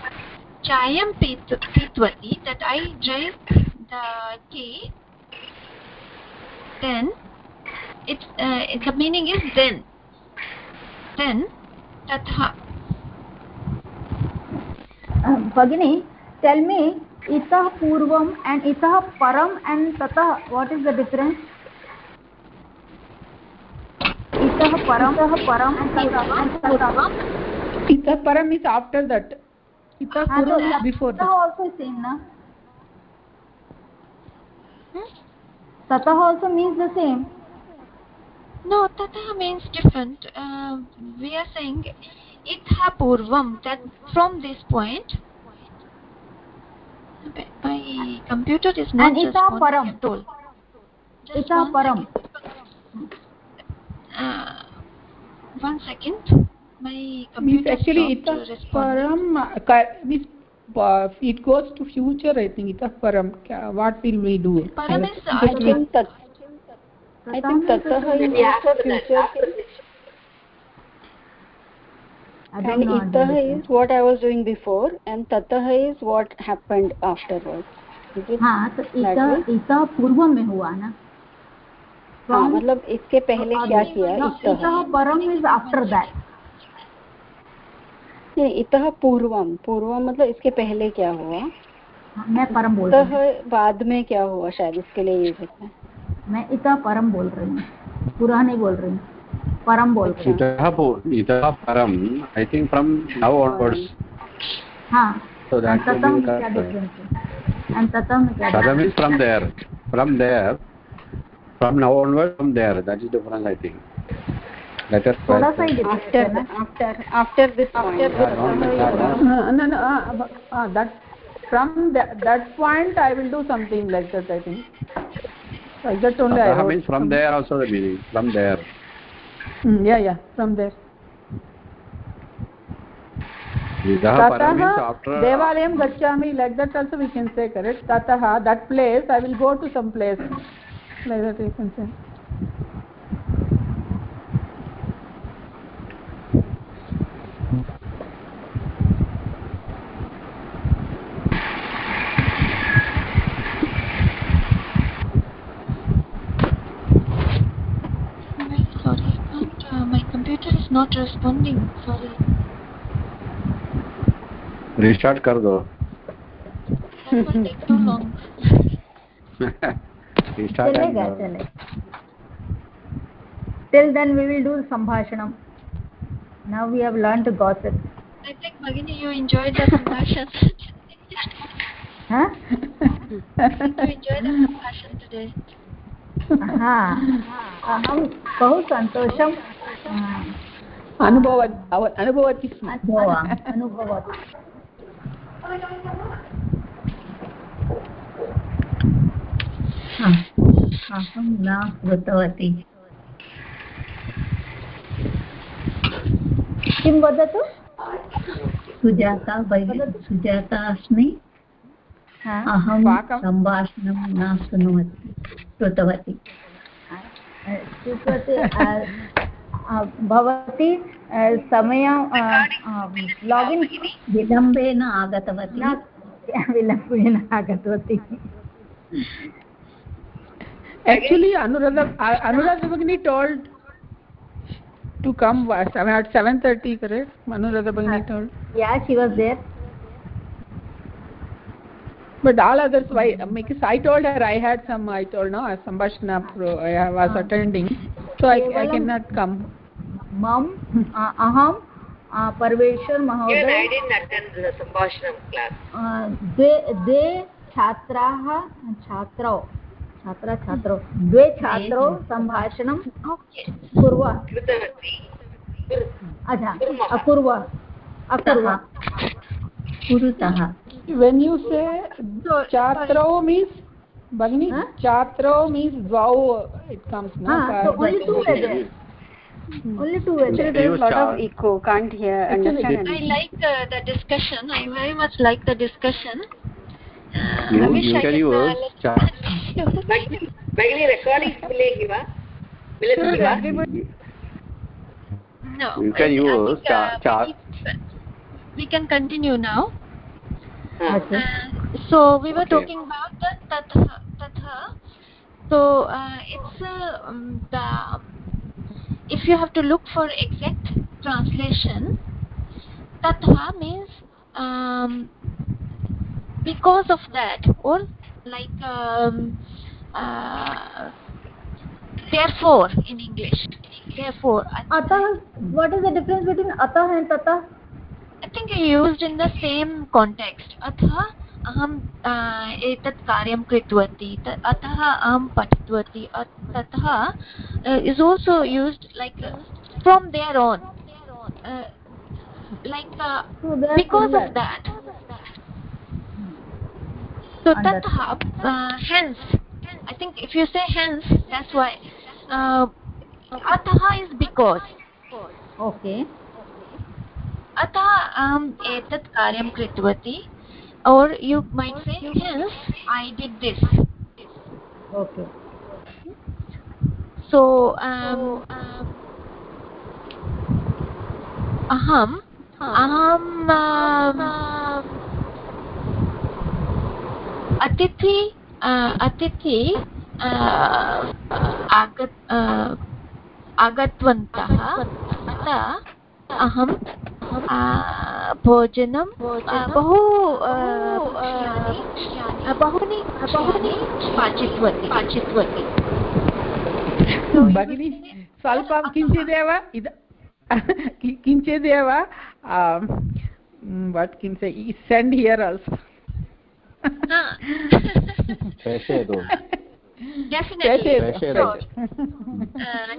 chayam pit, pitwati, that I drank the tea, then, it, uh, the meaning is then, then, tatha, Uh, Bhagini, tell me, इतः पूर्वम एंड इतः परम एंड ततः व्हाट इज़ द डिफरेंस इतः परम इतः परम ततः। इतः परम इज़ आफ्टर दैट इतः पूर्वम इज़ बिफोर दैट ततः आल्सो सेम ना? हम्म? ततः also means the same no tatah means different. Uh, we are saying itha purvam that from this My computer is not And responding param. at all. Just param. Uh, one second. My Means computer actually stopped itah responding. param uh, means uh, it goes to future I think itah param. What will we do? Param is I think that I think tatah is future after this. I don't and itah is what I was doing before and tatah is what happened afterwards. It? हाँ तो That इता पूर्व में हुआ ना? हाँ मतलब इसके पहले क्या किया? इतः itah after that. नहीं इतः पूर्वम। पूर्वम मतलब इसके पहले क्या हुआ? मैं परम बोल रही हूँ। बाद में क्या हुआ शायद? इसके लिए है मैं इता परम बोल रही हूँ। पूरा नहीं बोल रही हूँ। परम बोल रही हूँ itah pu- itah param i think from now onwards हाँ so that and will ततः be में क्या correct. डिफरेंस है and ततः में क्या Tada difference means from there. From there. From now onward, from there. That is difference, I think. Let us try. थोड़ा सा ही to- डिफरेंस है after ना after after this point Yeah, no, no, no, no. Uh, no, no, uh, but, uh, that from that, that point I will do something like that I think. Like that only I Tataha wrote. means from there also the meaning. From there. Mm, yeah, yeah, from there. After. Devalayam Gachami, like that also we can say, correct? Tataha, that place, I will go to some place. Like that you can say. computer is not responding. Sorry. Restart kar do. That will take too long. Restart and. चलेगा uh, चलेगा till then we will do sambhashanam now we have learned to gossip I think Bhagini, you enjoyed the compassion. huh you enjoyed the compassion today. हाँ अहं बहु सन्तोषं अनुभव अनुभवति स्म। अहं न कृतवती। किं वदतु? सुजाता सुजाता अस्मि। अहं सम्भाषणं न शृणुवती कृतवती। भवती समय लागिन् विलम्बेन आगतवती विलम्बेन आगतवती Actually, Anuradha, uh, Anuradha Bhagini told to come at 7.30, correct? Anuradha Bhagini told. yeah she was there But all others, why? Because I told her I had some, I told no, Sambhashana I was attending. So I, I cannot come. मम अ, अहं अ, Even महोदय I didn't attend the Sambhashanam class. अ, द्वे छात्राः छात्रौ छात्रा छात्रौ द्वे छात्रौ सम्भाषणं. कुर्व कृतवती. अच्छा अकुर्व अकुर्व कुरुतः When you say chatrao means, Bhagini, Huh? chatrao means dvau, it comes, no? हाँ so only two were there only two were actually there there is Use a lot of char. echo can't hear Actually, understand I like uh, the discussion. I very much like the discussion. You, I wish you I can could, use uh, cha- भगिनी रेकार्डिङ्ग् मिलेगी वा मिलति वा no You can I- I use think, cha- uh, cha- we- we can continue now Okay. Uh, so we were Okay. talking about the tatha tatha so uh, it's uh, um, the if you have to look for exact translation tatha means um, because of that or like um, uh, therefore in english. Therefore atah what is the difference between atah and tatah I think used in the same context. अतः अहं uh, एतत् कार्यं कृतवती त- अतः अहं पठितवती अ- ततः uh, is also used like uh, from there on uh, like uh, so they are because similar. of that so Understood. tatha uh, hence I think if you say hence that's why uh, atah is because okay अतः अहम् एतत् कार्यं कृतवती और you might say hence I did this okay. So अहम् अहम् अतिथि अ, अतिथि अ, आगत् अ, आगतवन्तः अतः अहं अ, भोजनं बहु बहूनि बहूनि पाचितवती पाचितवती। भगिनी स्वल्पं किञ्चिदेव इद किञ्चिदेव वट् किं से सेण्ड् हियर् आल्सो प्रेषयतु।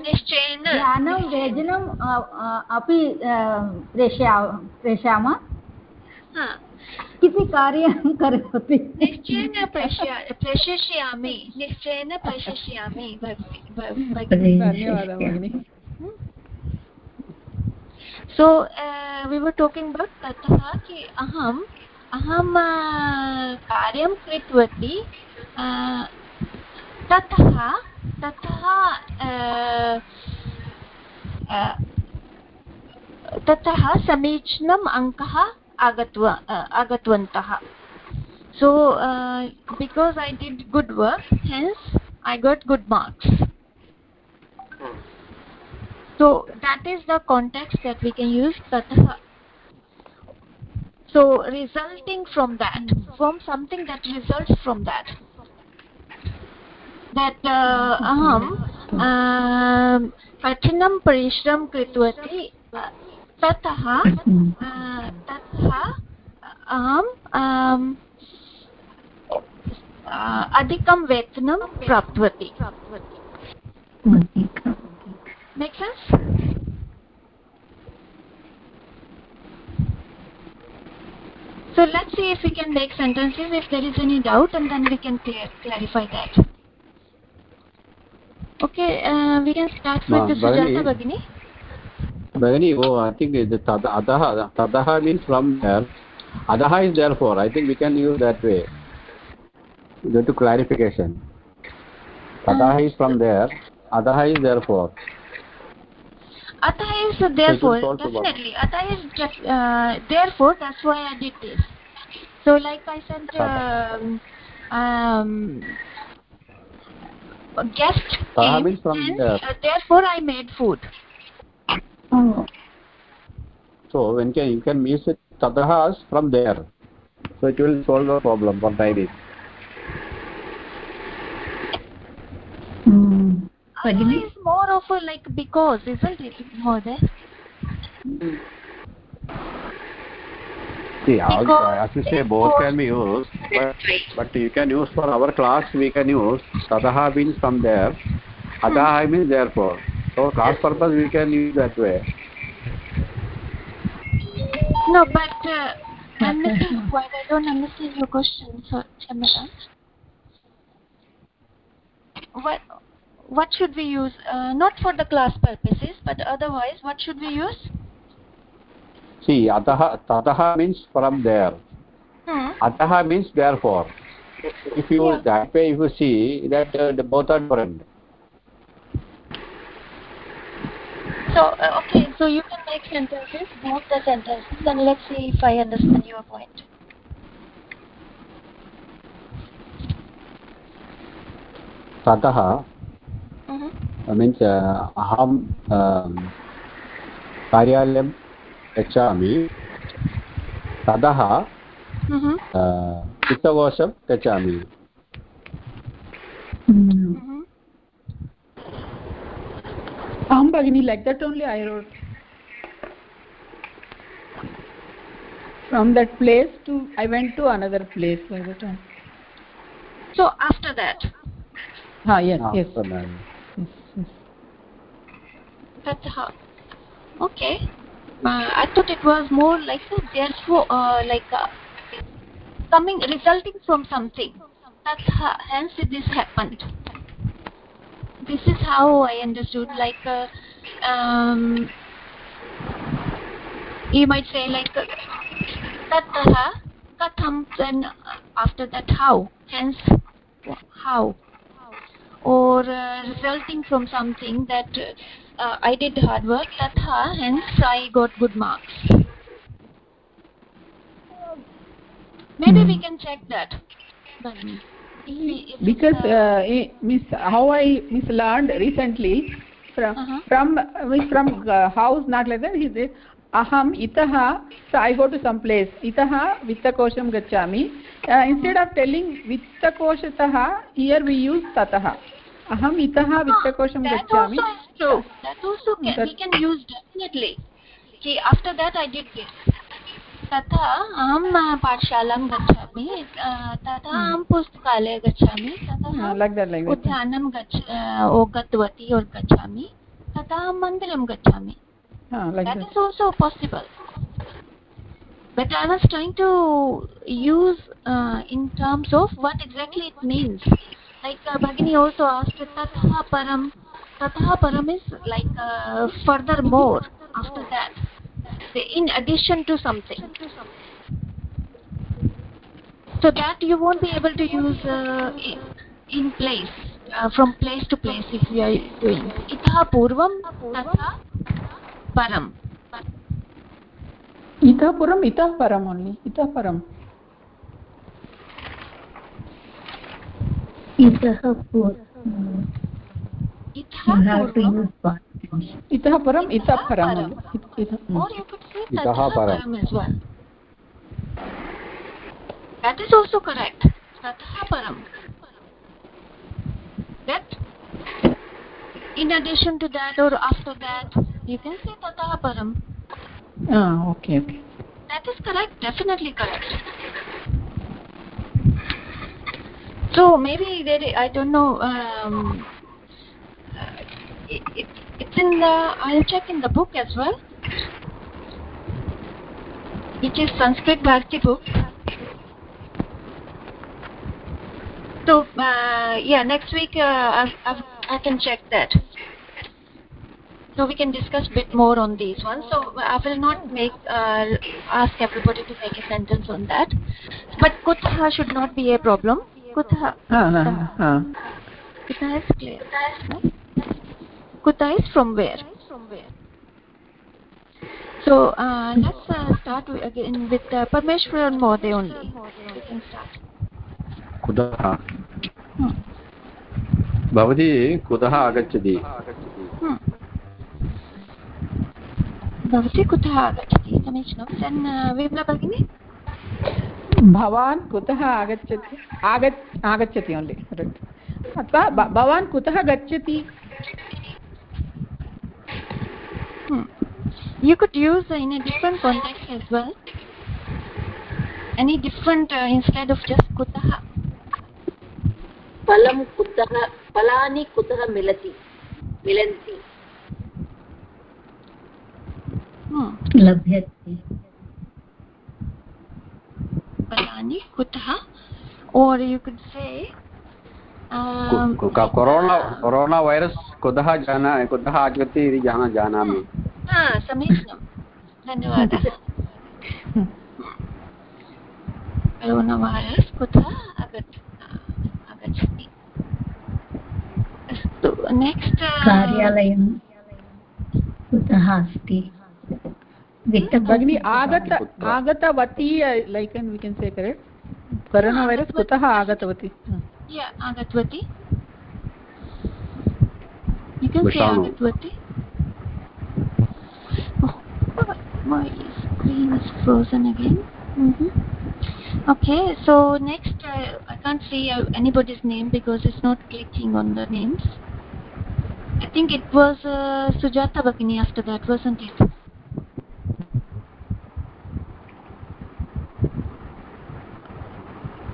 निश्चयेन ज्ञानं व्यजनम् अपि प्रेषया प्रेषयामः हा, कार्यं करोति निश्चयेन प्रेषयिष्यामि निश्चयेन प्रेषयिष्यामि भगिनि सो वी वर टोकिङ्ग् अबौट् ततः कि अहम् अहं कार्यं कृतवती ततः ततः uh, uh, ततः समीचीनम् अङ्कः आगत्व uh, आगतवन्तः so uh, because i did good work hence i got good marks so that is the context that we can use tatah so resulting from that from something that results from that that uh, aham um, कठिनं परिश्रम कृतवती uh, ततः uh, ततः अहं um, uh, अधिकं वेतनं प्राप्तवती make sense so let's see if we can make sentences if there is any doubt and then we can clear, clarify that okay uh, we can start with Ma, the sujata Bhagini. Bhagini, oh, I think the tad- adaha, tadaha means from there. Adaha is therefore. I think we can use that way. Due to clarification. Tadaha is from there. Adaha is therefore. atah is therefore definitely atah is def- uh, therefore that's why i did this so like i said um, um, guest Tadaha came from and there. uh, therefore i made food oh. So when can you can use it tadaha as from there. So it will solve the problem what I did. Atah is more of a like because isn't it Mohoday? See, as you say, both can be used, but, but you can use for our class, we can use tadaha means from there, adaha means therefore. So class purpose we can use that way. No, but uh, I'm missing point. I don't understand your question, so Chamala. What what should we use? Uh, not for the class purposes, but otherwise, what should we use? See, ataha, tadaha means from there. Hmm. Ataha means therefore. if you Yeah. that way if you see that uh, the both are different So, uh, okay, so you can make sentences, both the sentences, and let's see if I understand your point. ततः Mm-hmm. मीन्स् अहं कार्यालयं गच्छामि ततः Mm-hmm. वित्तकोशं गच्छामि Mm-hmm. aham bagini like that only from that place to i went to another place by the time So, after that, ha ah yes yes After that. yes, yes. that's how. Okay. Uh, I thought it was more like uh, therefore, uh, like uh, coming, resulting from something. That's how, hence this happened. This is how I understood. Like, uh, um, you might say like, uh, katham, then uh, after that how. Hence, how or uh, resulting from something that uh, uh, I did hard work, tatha, hence I got good marks. Maybe we can check that. We, if because uh, miss how i miss learned recently from Uh-huh. from uh, miss from uh, house not like that he said अहम इत ऐ गो टू सम् प्लेस् इतः वित्तकोशं गच्छामि. इन्स्टेड् आफ़् टेलिङ्ग् वित्तकोशतः इयर् वि यूस् ततः. अहम् इतः वित्तकोशं गच्छामि. तथा अहं पाठशालां गच्छामि. तथा तथा तथा ah, like that that. is also possible. But i was trying to use uh, in terms of what exactly it means. Like uh, bhagini also asked tatha param tatha param is like uh, furthermore after that. In addition to something. So that you won't be able to use uh, in place uh, from place to place if you are doing. Itah purvam tatha itah param इतः mm. param as well that is also correct tatha param that in addition to that or after that you can say tatha param ah okay okay. That is correct. Definitely correct. So maybe there i don't know um, uh, it, it, it's in the i'll check in the book as well. Which is sanskrit bharati book. So uh, yeah next week uh, I, I, I can check that so we can discuss a bit more on these ones so i will not make uh, ask everybody to make a sentence on that but kutha should not be a problem kutha ah ah, ah. kutha is clear right? kutha is from where so uh, let's uh, start with, again with uh, parmeshwaran Mohoday only we can start कुतः भवती कुतः आगच्छति भवती कुतः आगच्छति समीचीनं देन् विमला भगिनी भवान् कुतः आगच्छति आगच्छ आगच्छति ओन्लि अथवा भवान् कुतः गच्छति Hmm. You could use uh, in a different context as well. Any different uh, instead of just kutah. फलं कुतः फलानि कुतः मिलति मिलन्ति हाँ। लभ्यते। पदानि कुतः? Um, कोरोना कोरोना वैरस् कुतः जाना कुतः आगच्छति इति जान जानामि। हाँ, हाँ, समीचीनं धन्यवादः। कोरोना वैरस् कुतः आगच्छ आगच्छति? अस्तु uh, कार्यालयं कुतः अस्ति? भगिनी आगत आगतवती like and we can say correct corona virus कुतः आगतवती yeah you can say agatwati oh, my screen is frozen again mm -hmm. okay so next uh, i can't see uh, anybody's name because it's not clicking on the names i think it was uh, sujata bagini after that wasn't it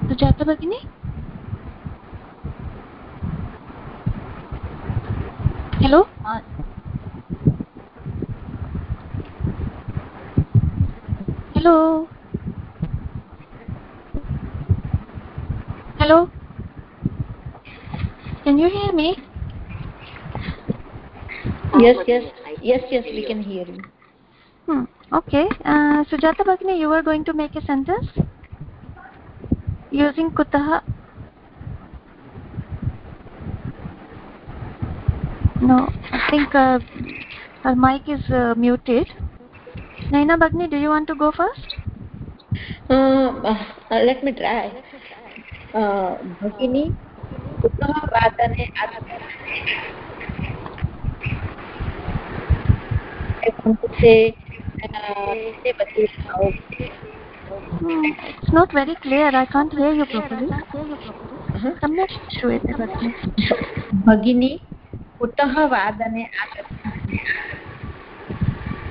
sujata bagini hello? Hello? Hello? Can you hear me? Yes yes. Yes yes we can hear you. Hmm. okay. Uh, sujata bagini you were going to make a sentence uh, her mic is uh, muted naina bagni do you want to go first uh, uh, let me try uh, भगिनी कुतः वादने I uh, Hmm, it's not very clear i can't hear you properly सम्यक् श्रूयते भगिनि भगिनी कुतः वादने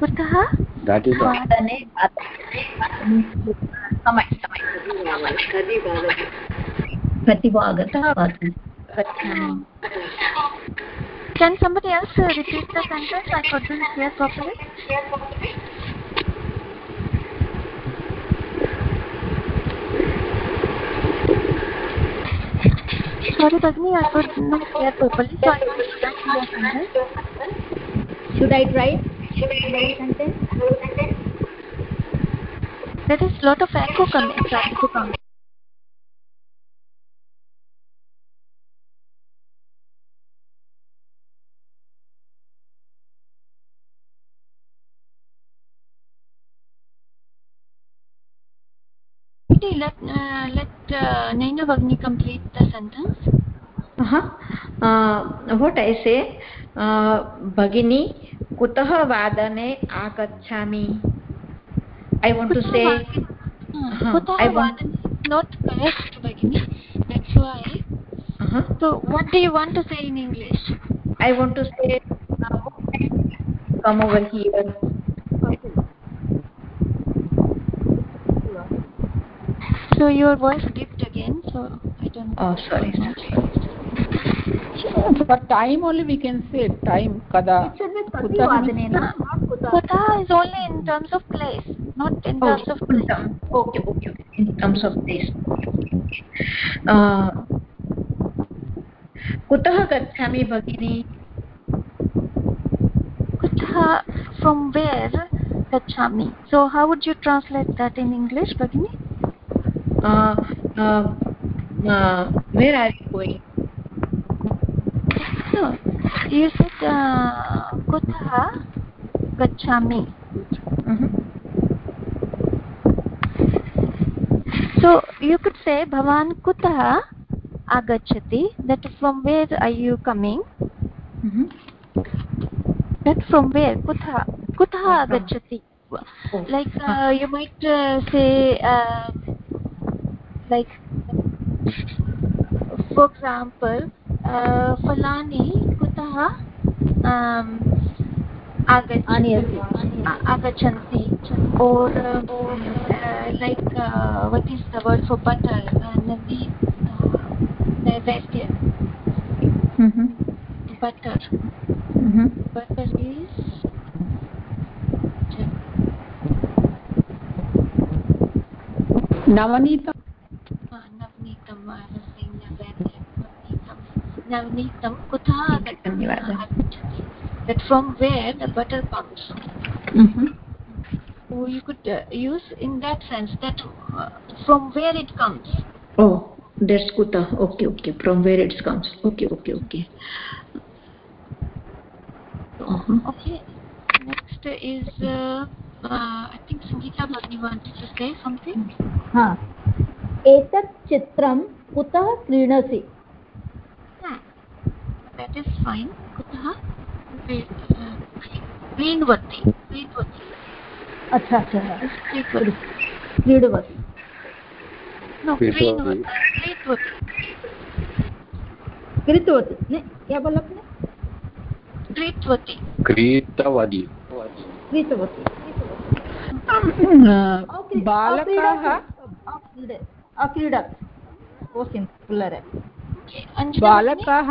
कुतः that is all. वादने गच्छामि can somebody else uh, repeat the sentence i couldn't hear properly sorry bagni i could not hear properly so i will repeat your should i try sentence there is lot of echo coming to come let uh, let uh, Naina Bagni complete the sentence. uh-huh. uh, what I say uh, भगिनी कुतः वादने आगच्छामि I want to say uh, I Kutah want- Vadan is not correct, Bagini. That's why. uh-huh. So, what do you want to say in English? I want to say uh, come over here So, your voice dipped again. So, I don't know. oh sorry for time only we can say time kada it should be kati Kutah vadane na not kuta Kutah is only in terms of place, not in oh, terms of place. okay okay okay in terms of this uh, कुतः गच्छामि भगिनी Kutah, from where gachami? So, how would you translate that in English, Bagini? uh, uh, uh, where are you going No, you said uh, kutah gachami. Mhm. So you could say Bhavan kutah agachati. That is from where are you coming? Mhm. That from where? Kutah kutah Oh, agachati. Oh, Like uh, you might uh, say uh, like for example uh, falani kutah um, agachanti or uh, uh, like uh, what is the word for butter uh, naivastya Mhm. butter Mhm. butter is navanita navneetam navneetam kutha धन्यवादः agachati that from where the butter comes Mhm. so you could uh, use in that sense that uh, from where it comes oh that's kuta okay okay from where it comes okay okay okay okay next is uh, uh, i think sangeeta bhagini wanted to say something हा एतत् चित्रं कुतः क्रीणसि hmm. That is fine. Kutah क्रीण्वति क्रीण्वति अच्छा अच्छा क्रीडवति क्रीतवती ने क्या बोला आपने? क्रीत्वति क्रीतवती क्रीतवती बालकाः अक्रीडत् वो सिम्पुलर बालकाः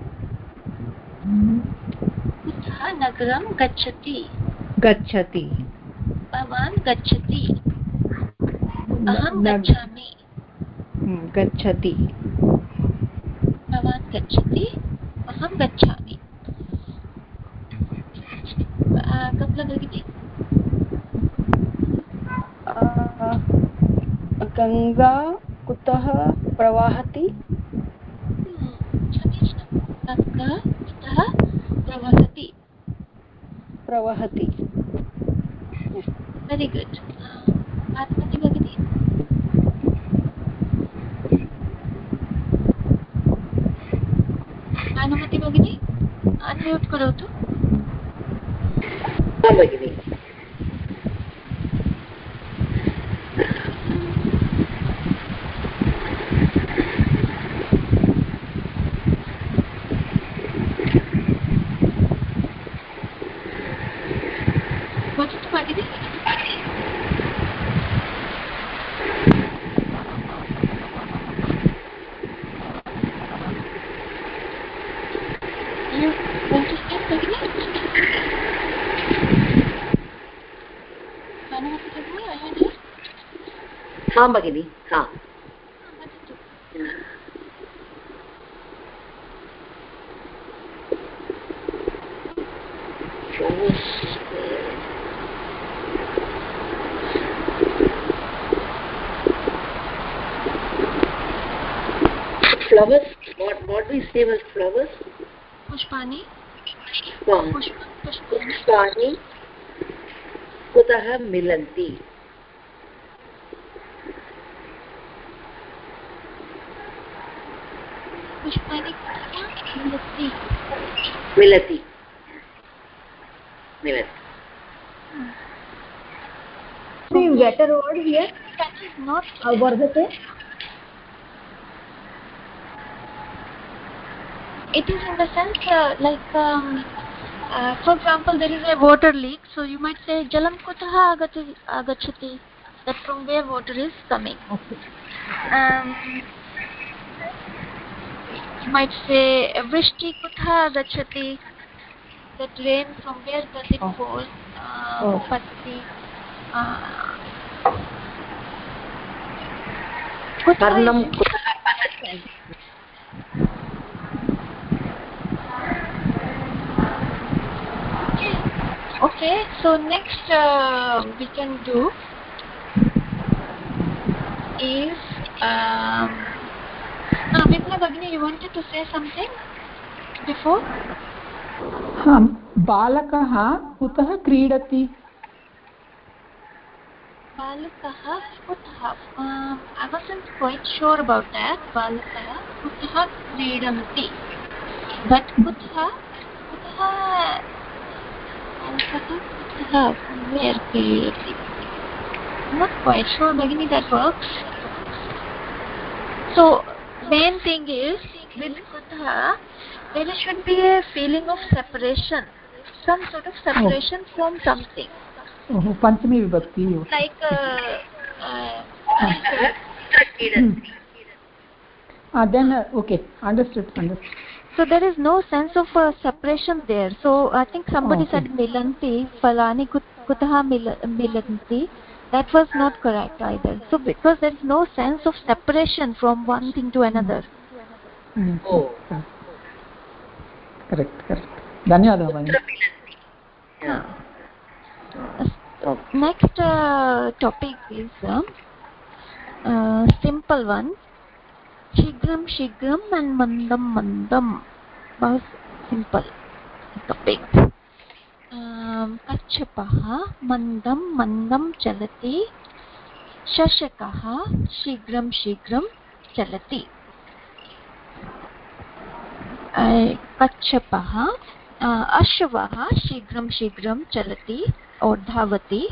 कुतः नगरं गच्छति। गच्छति। भवान् गच्छति। अहं गच्छामि। गच्छति। भवान् गच्छति अहं गच्छामि। भगिनी गङ्गा कुतः प्रवहति? गङ्गा प्रवहति? प्रवहति। वेरि गुड् भानुमति भगिनी। भानुमति भगिनी अन्म्यूट् करोतु। भगिनि वदतु भगिनि You want to speak, भगिनि भानुमति भगिनी are you there? आं भगिनि हा. फ्लवर्स् वाट् वाट् पुष्पाणि कुतः मिलन्ति मिलति मिलति get a word here not uh, it is in the sense uh, like um, uh, for example there is a water leak so you might say jalam kutah agati agachati that from where water is coming okay um, you might say vrishti kutha gachati that rain from where does it oh. fall uh, oh. patti uh, karnam okay. okay so next uh, we can do is um, uh, Vipula Bhagini, you wanted to say something before हा बालकः कुतः क्रीडति balakah kutah um, quite sure about that balakah kutah kridanti but kutah kutah balakah kutah where kridati I'm not quite sure Bhagini that works so main thing is with Kudha, there should be a feeling of separation, some sort of separation oh. from something. Oh, Panchami Vibhakti. Like, uh, uh, uh, then, uh, okay, understood, understood. So there is no sense of uh, separation there. So I think somebody oh, okay. said Milanti, Falani Kutha Milanti that was not correct either so because there is no sense of separation from one thing to another Oh. Correct correct धन्यवादः भगिनि Yeah. Uh, next uh, topic is uh, uh, simple one shigram shigram and कच्छपः मन्दं मन्दं चलति। शशकः शीघ्रं शीघ्रं चलति। कच्छपः अ, अश्वः शीघ्रं शीघ्रं चलति और धावति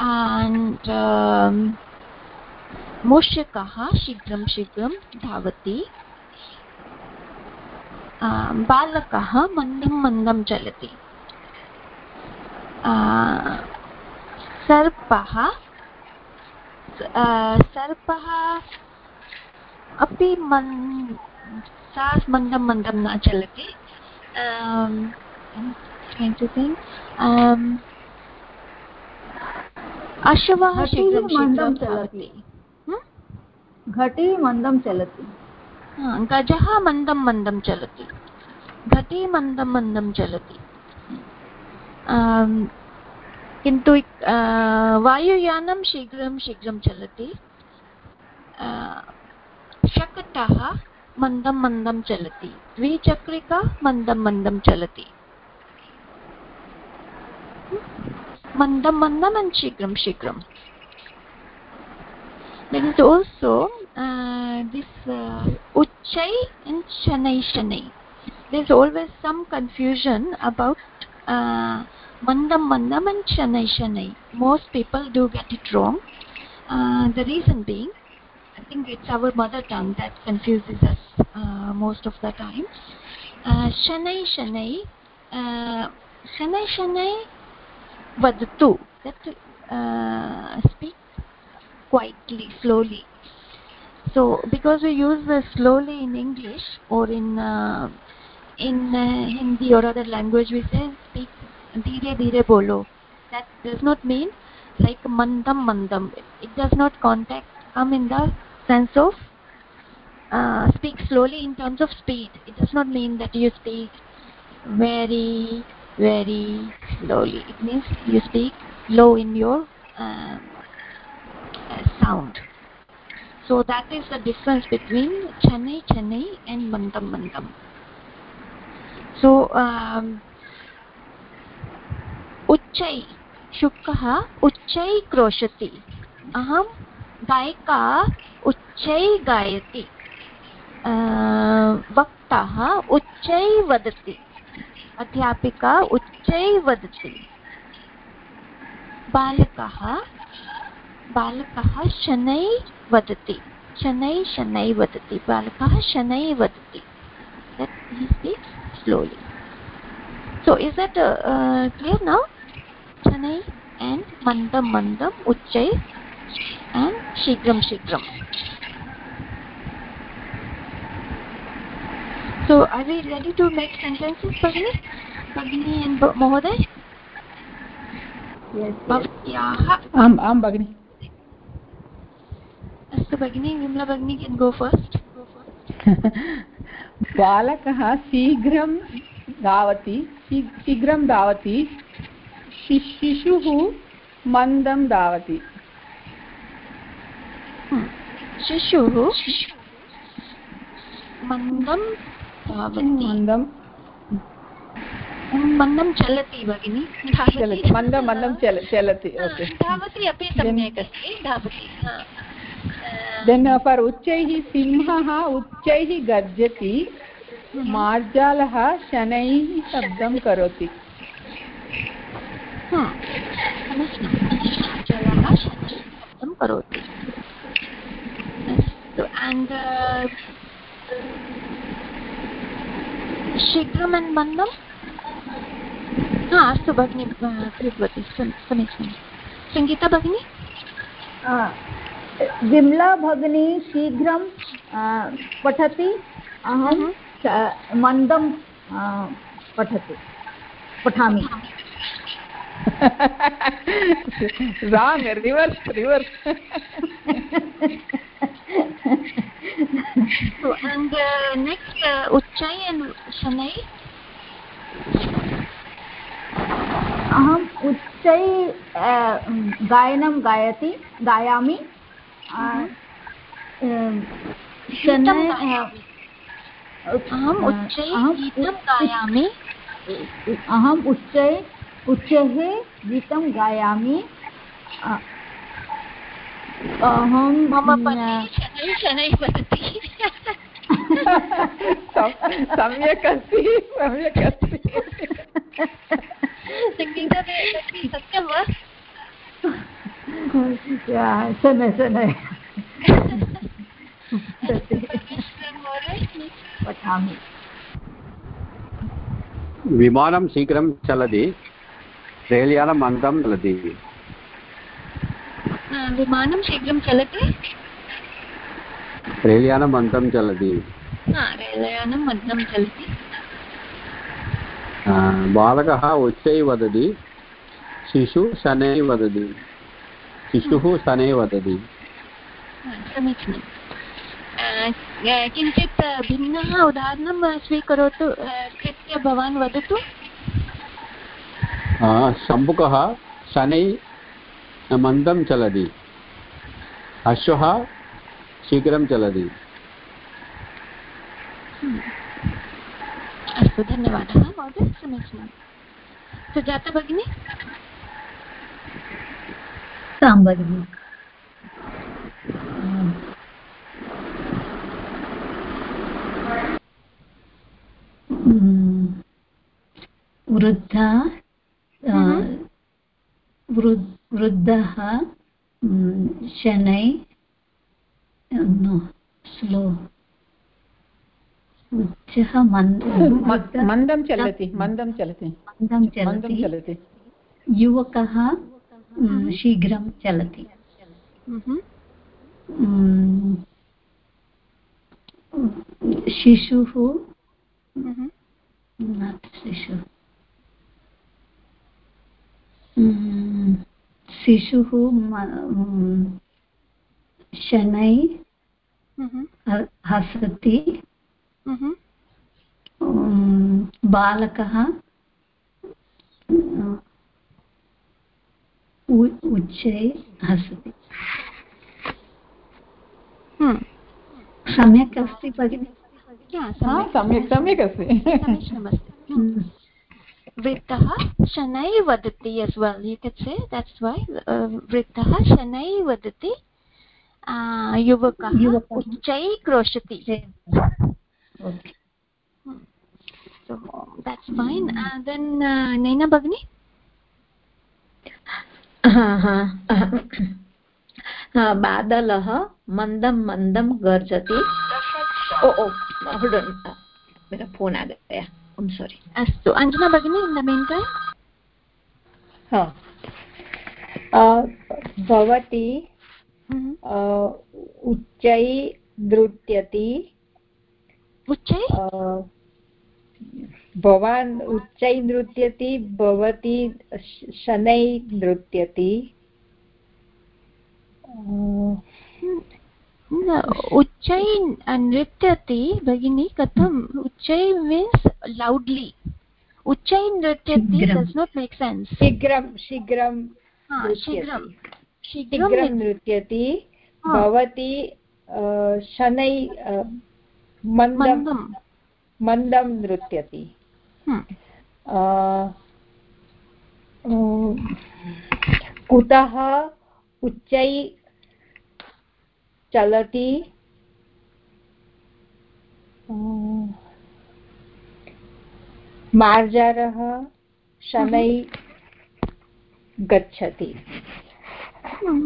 um, मूषकः शीघ्रं शीघ्रं धावति। बालकः मन्दं मन्दं चलति। सर्पः सर्पः अपि मन् सा मन्दं मन्दं न चलति। अश्वः मन्दं चलति। धावति घटी मन्दं चलति। गजः मन्दं मन्दं चलति। घटी मन्दं मन्दं चलति। Um, किन्तु uh, वायुयानं शीघ्रं शीघ्रं चलति. Uh, शकटः मन्दं मन्दं चलति. द्विचक्रिका मन्दं मन्दं चलति. मन्दं मन्दम् अन् शीघ्रं शीघ्रम् इट् इस् ओल्सो दिस् उच्चै अण्ड् शनै शनै this always some confusion about mandam mandam and shanai shanai most people do get it wrong. uh, the reason being i think it's our mother tongue that confuses us uh, most of the time. uh, shanai shanai uh, shanai shanai vadatu that uh, speak quietly slowly. So because we use the slowly in english or in uh, in uh, hindi or other language we say speak dheere dheere bolo that does not mean like mandam mandam. It does not contact come in the sense of uh, speak slowly in terms of speed. It does not mean that you speak very very slowly. It means you speak low in your uh, sound. So that is the difference between chennai chennai and mandam mandam um, उच्चै शुकः उच्चै क्रोशति। अहं गायिका उच्चै गायति। वक्ताः उच्चै वदति। अध्यापिका उच्चै वदति। बालकः बालकः शनै वदति। शनै शनै वदति। बालकः शनै वदति। Slowly so is that uh, uh, clear now शनै and mandam mandam uchchai and shigram shigram so are we ready to make sentences bagini bagini and mohoday yes, yes. भवत्याः आम् आं भगिनि अस्तु भगिनी विमला भगिनी केन् गो फस्ट् बालकः शीघ्रं धावति शीघ्रं धावति शिशुः मन्दं धावति। शिशुः मन्दं मन्दं मन्दं। चलति भगिनि। चलति मन्दं मन्दं चल चलति ओके। धावति अपि सम्यक् अस्ति धावति हा. देन् फर् उच्चैः सिंहः उच्चैः गर्जति मार्जालः शनैः शब्दं करोति हा. करोति शीघ्रम् मन्दं हा अस्तु भगिनि कृतवती समीचीनं सङ्गीता भगिनी विमला भगिनी शीघ्र पठति। अहम मंद पठतु। पठामि। रिवर्स् रिवर्स् नेक्स्ट् उच्चयन् गाया अहम् अहम् उच्चै गीतं गायामि अहम् उच्चै उच्चैः गीतं गायामि अहं मम सम्यक् अस्ति सम्यक् अस्ति सत्यं वा शनै शनै पठामि विमानं शीघ्रं चलति रेल्यानं मन्दं चलति विमानं शीघ्रं चलति रेल्यानं मन्दं चलति रेलयानं मन्दं चलति बालकः उच्चैः वदति शिशु शनैः वदति शिशुः शनैः वदति। समीचीनं किञ्चित् भिन्नः उदाहरणं स्वीकरोतु। कृत्य भवान् वदतु। शम्भुकः शनैः मन्दं चलति। अश्वः शीघ्रं चलति। अस्तु धन्यवादः। महोदय समीचीनं सुजाता भगिनी? आं भगिनि वृद्धा वृद्धः शनै स्लो। उच्चः मन्दं चलति। मन्दं चलति। मन्दं चलति। युवकः शीघ्रं चलति। शिशुः शिशु। शिशुः शनै हसति। बालकः उच्चै हसति सम्यक् अस्ति भगिनि सम्यक् सम्यक् अस्ति वृत्तः शनै वदति as well you could say that's why वृत्तः शनै वदति युवकः उच्चै क्रोशति so that's fine then uh, Naina Bagni बादलः मन्दं मन्दं गर्जति। ओ ओ होल्डन् मेरा फ़ोन आ गया। I'm sorry. अस्तु। अञ्जना भगिनी इन् द मेन् टैम् भवती उच्चै नृत्यति उच्चै? भवान् उच्चै नृत्यति भवती शनै नृत्यति? उच्चै नृत्यति भगिनी कथम्? उच्चै मीन्स् लौड्लि उच्चै नृत्यति डस् नाट् मेक् सेन्स् शीघ्रं शीघ्रं शीघ्रं शीघ्रं नृत्यति। भवती शनै मन्दं मन्दं नृत्यति। कुतः उच्चै चलति? मार्जारः शनै गच्छति।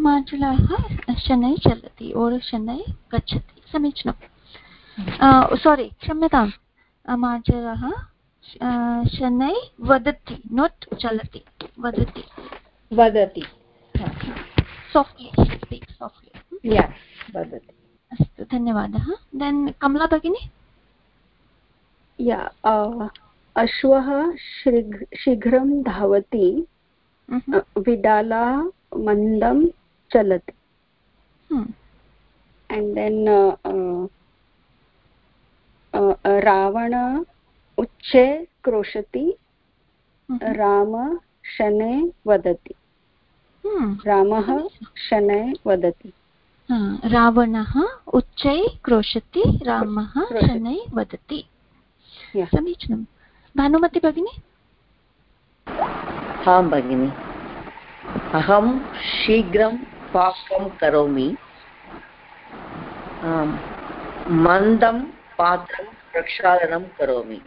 मार्जलः शनै चलति ओर् शनै गच्छति। समीचीनं सोरि क्षम्यतां मार्जलः शनै वदति नोट् चलति वदति। वदति। सोफ्ट्लि स्पीक् सोफ्ट्लि वदति। अस्तु धन्यवादः। देन् कमला भगिनी? या अश्वः शीघ्रं धावति विडाला मन्दं चलति। एण्ड् देन् रावण उच्चे क्रोशति राम शनै वदति। रामः शनै वदति। रावणः उच्चै क्रोशति रामः शनै वदति। समीचीनं। भानुमति भगिनी? आं भगिनि। अहं शीघ्रं पाकं करोमि। मन्दं पात्रं प्रक्षालनं करोमि।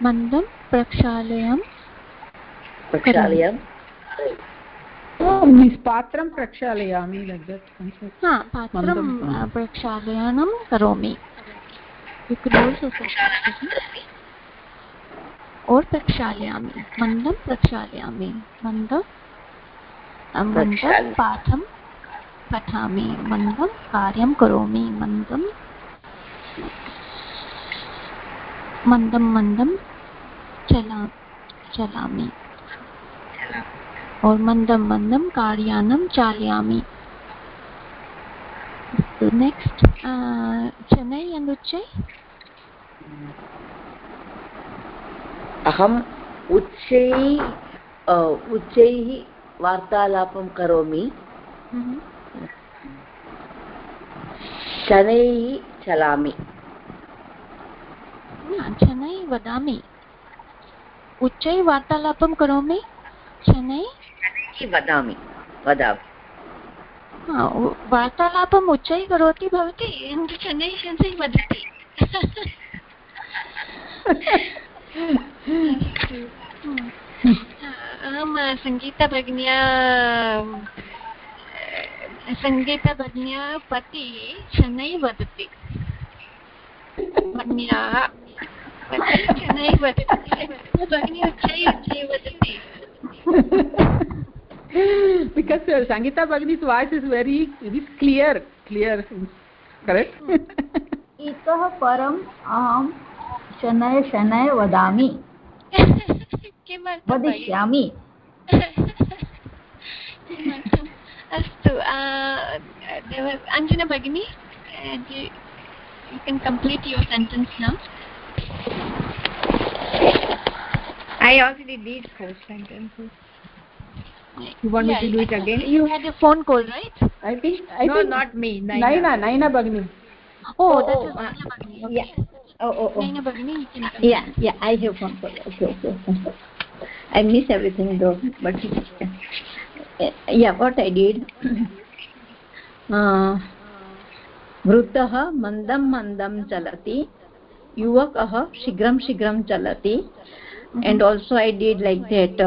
मन्दं प्रक्षालयं प्रक्षालयं पात्रं प्रक्षालयामि पात्रं प्रक्षालनं करोमि और प्रक्षालयामि मन्दं प्रक्षालयामि मन्दं मन्दं पाठं पठामि मन्दं कार्यं करोमि मन्दं मन्दं मन्दं चला चलामि। और मन्दं मन्दं कार्यानं चालयामि। नेक्स्ट् चेन्नै and उच्चै अहम् उच्चैः उच्चैः वार्तालापं करोमि। शनैः चलामि। शनैः वदामि। उच्चैः वार्तालापं करोमि। शनैः वदामि। वदामि। वार्तालापम् उच्चैः करोति भवती शनैः शनैः वदति। अहं सङ्गीतभगिन्या सङ्गीतभगिन्या पति शनैः वदति। भगिन्याः because uh, Sangita Bhagini's voice is very it is clear, clear, correct? इतः परम् अहं शनय शनय वदामि वदिष्यामि अस्तु अञ्जना भगिनी you can complete your sentence now i already did four sentences you want yeah, me to do it again you had a phone call right i think i no think not me naina naina, naina bagni oh, oh that oh, is uh, bagni. yeah oh oh, oh. naina bagni yeah yeah i have phone call okay okay, okay. i miss everything though but yeah what i did uh, वृद्धः मन्दं मन्दं चलति युवकः शीघ्र शीघ्रं चलति. And also I did like that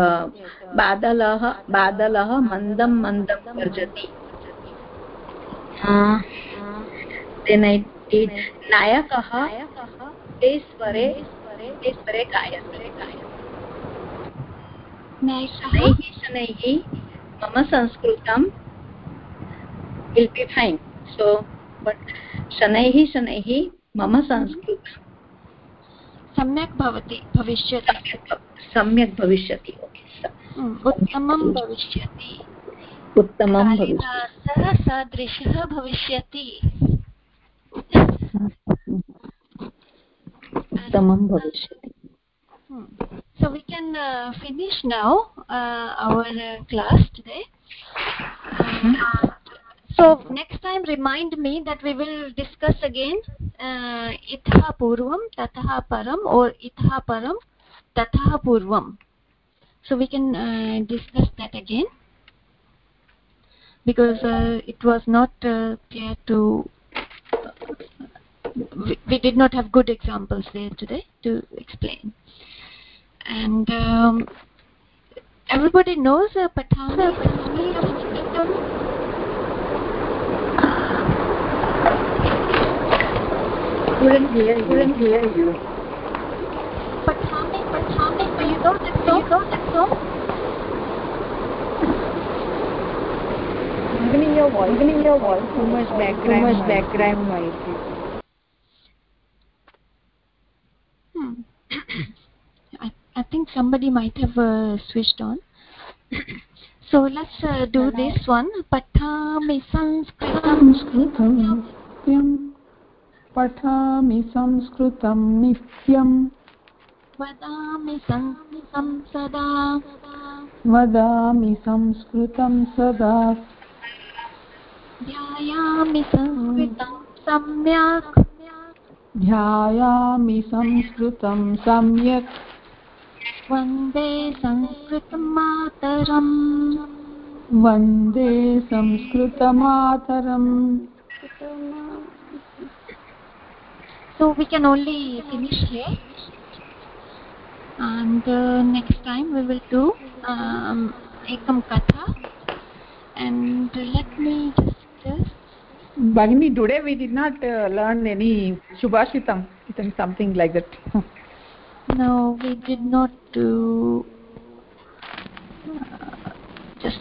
बादलः बादलः मन्दं मन्दं गर्जति. नायकः मम Sanskrit will be fine so but शनैः शनैः मम संस्कृतं सम्यक् भवति भविष्यति। सम्यक् भविष्यति उत्तमं भविष्यति। उत्तमं सः सदृशः भविष्यति। उत्तमं भविष्यति। so we can uh, finish now uh, our uh, class today. uh, so next time remind me that we will discuss again uh, itha purvam tatah param or itha param tatah purvam. So we can uh, discuss that again. Because uh, it was not uh, clear to we, we, did not have good examples there today to explain. And um, everybody knows uh, patani couldn't hear you. Couldn't hear you. You your voice, your voice, too much background, noise. Hmm. I, I think somebody might have uh, switched on. so let's uh, do this one. Patami sanskritam. sanskritam. पठामि संस्कृतं नित्यम्। वदामि संस्कृतं सदा। वदामि संस्कृतं सदा। ध्यायामि संस्कृतं सम्यक्। ध्यायामि संस्कृतं सम्यक्। वंदे संस्कृतं मातरम्। वंदे संस्कृतमातरम्। so we can only finish here and uh, next time we will do um, ekam katha and uh, let me just uh, Bhagini, today we did not uh, learn any Shubhashitam, something like that. no, we did not do... Uh, just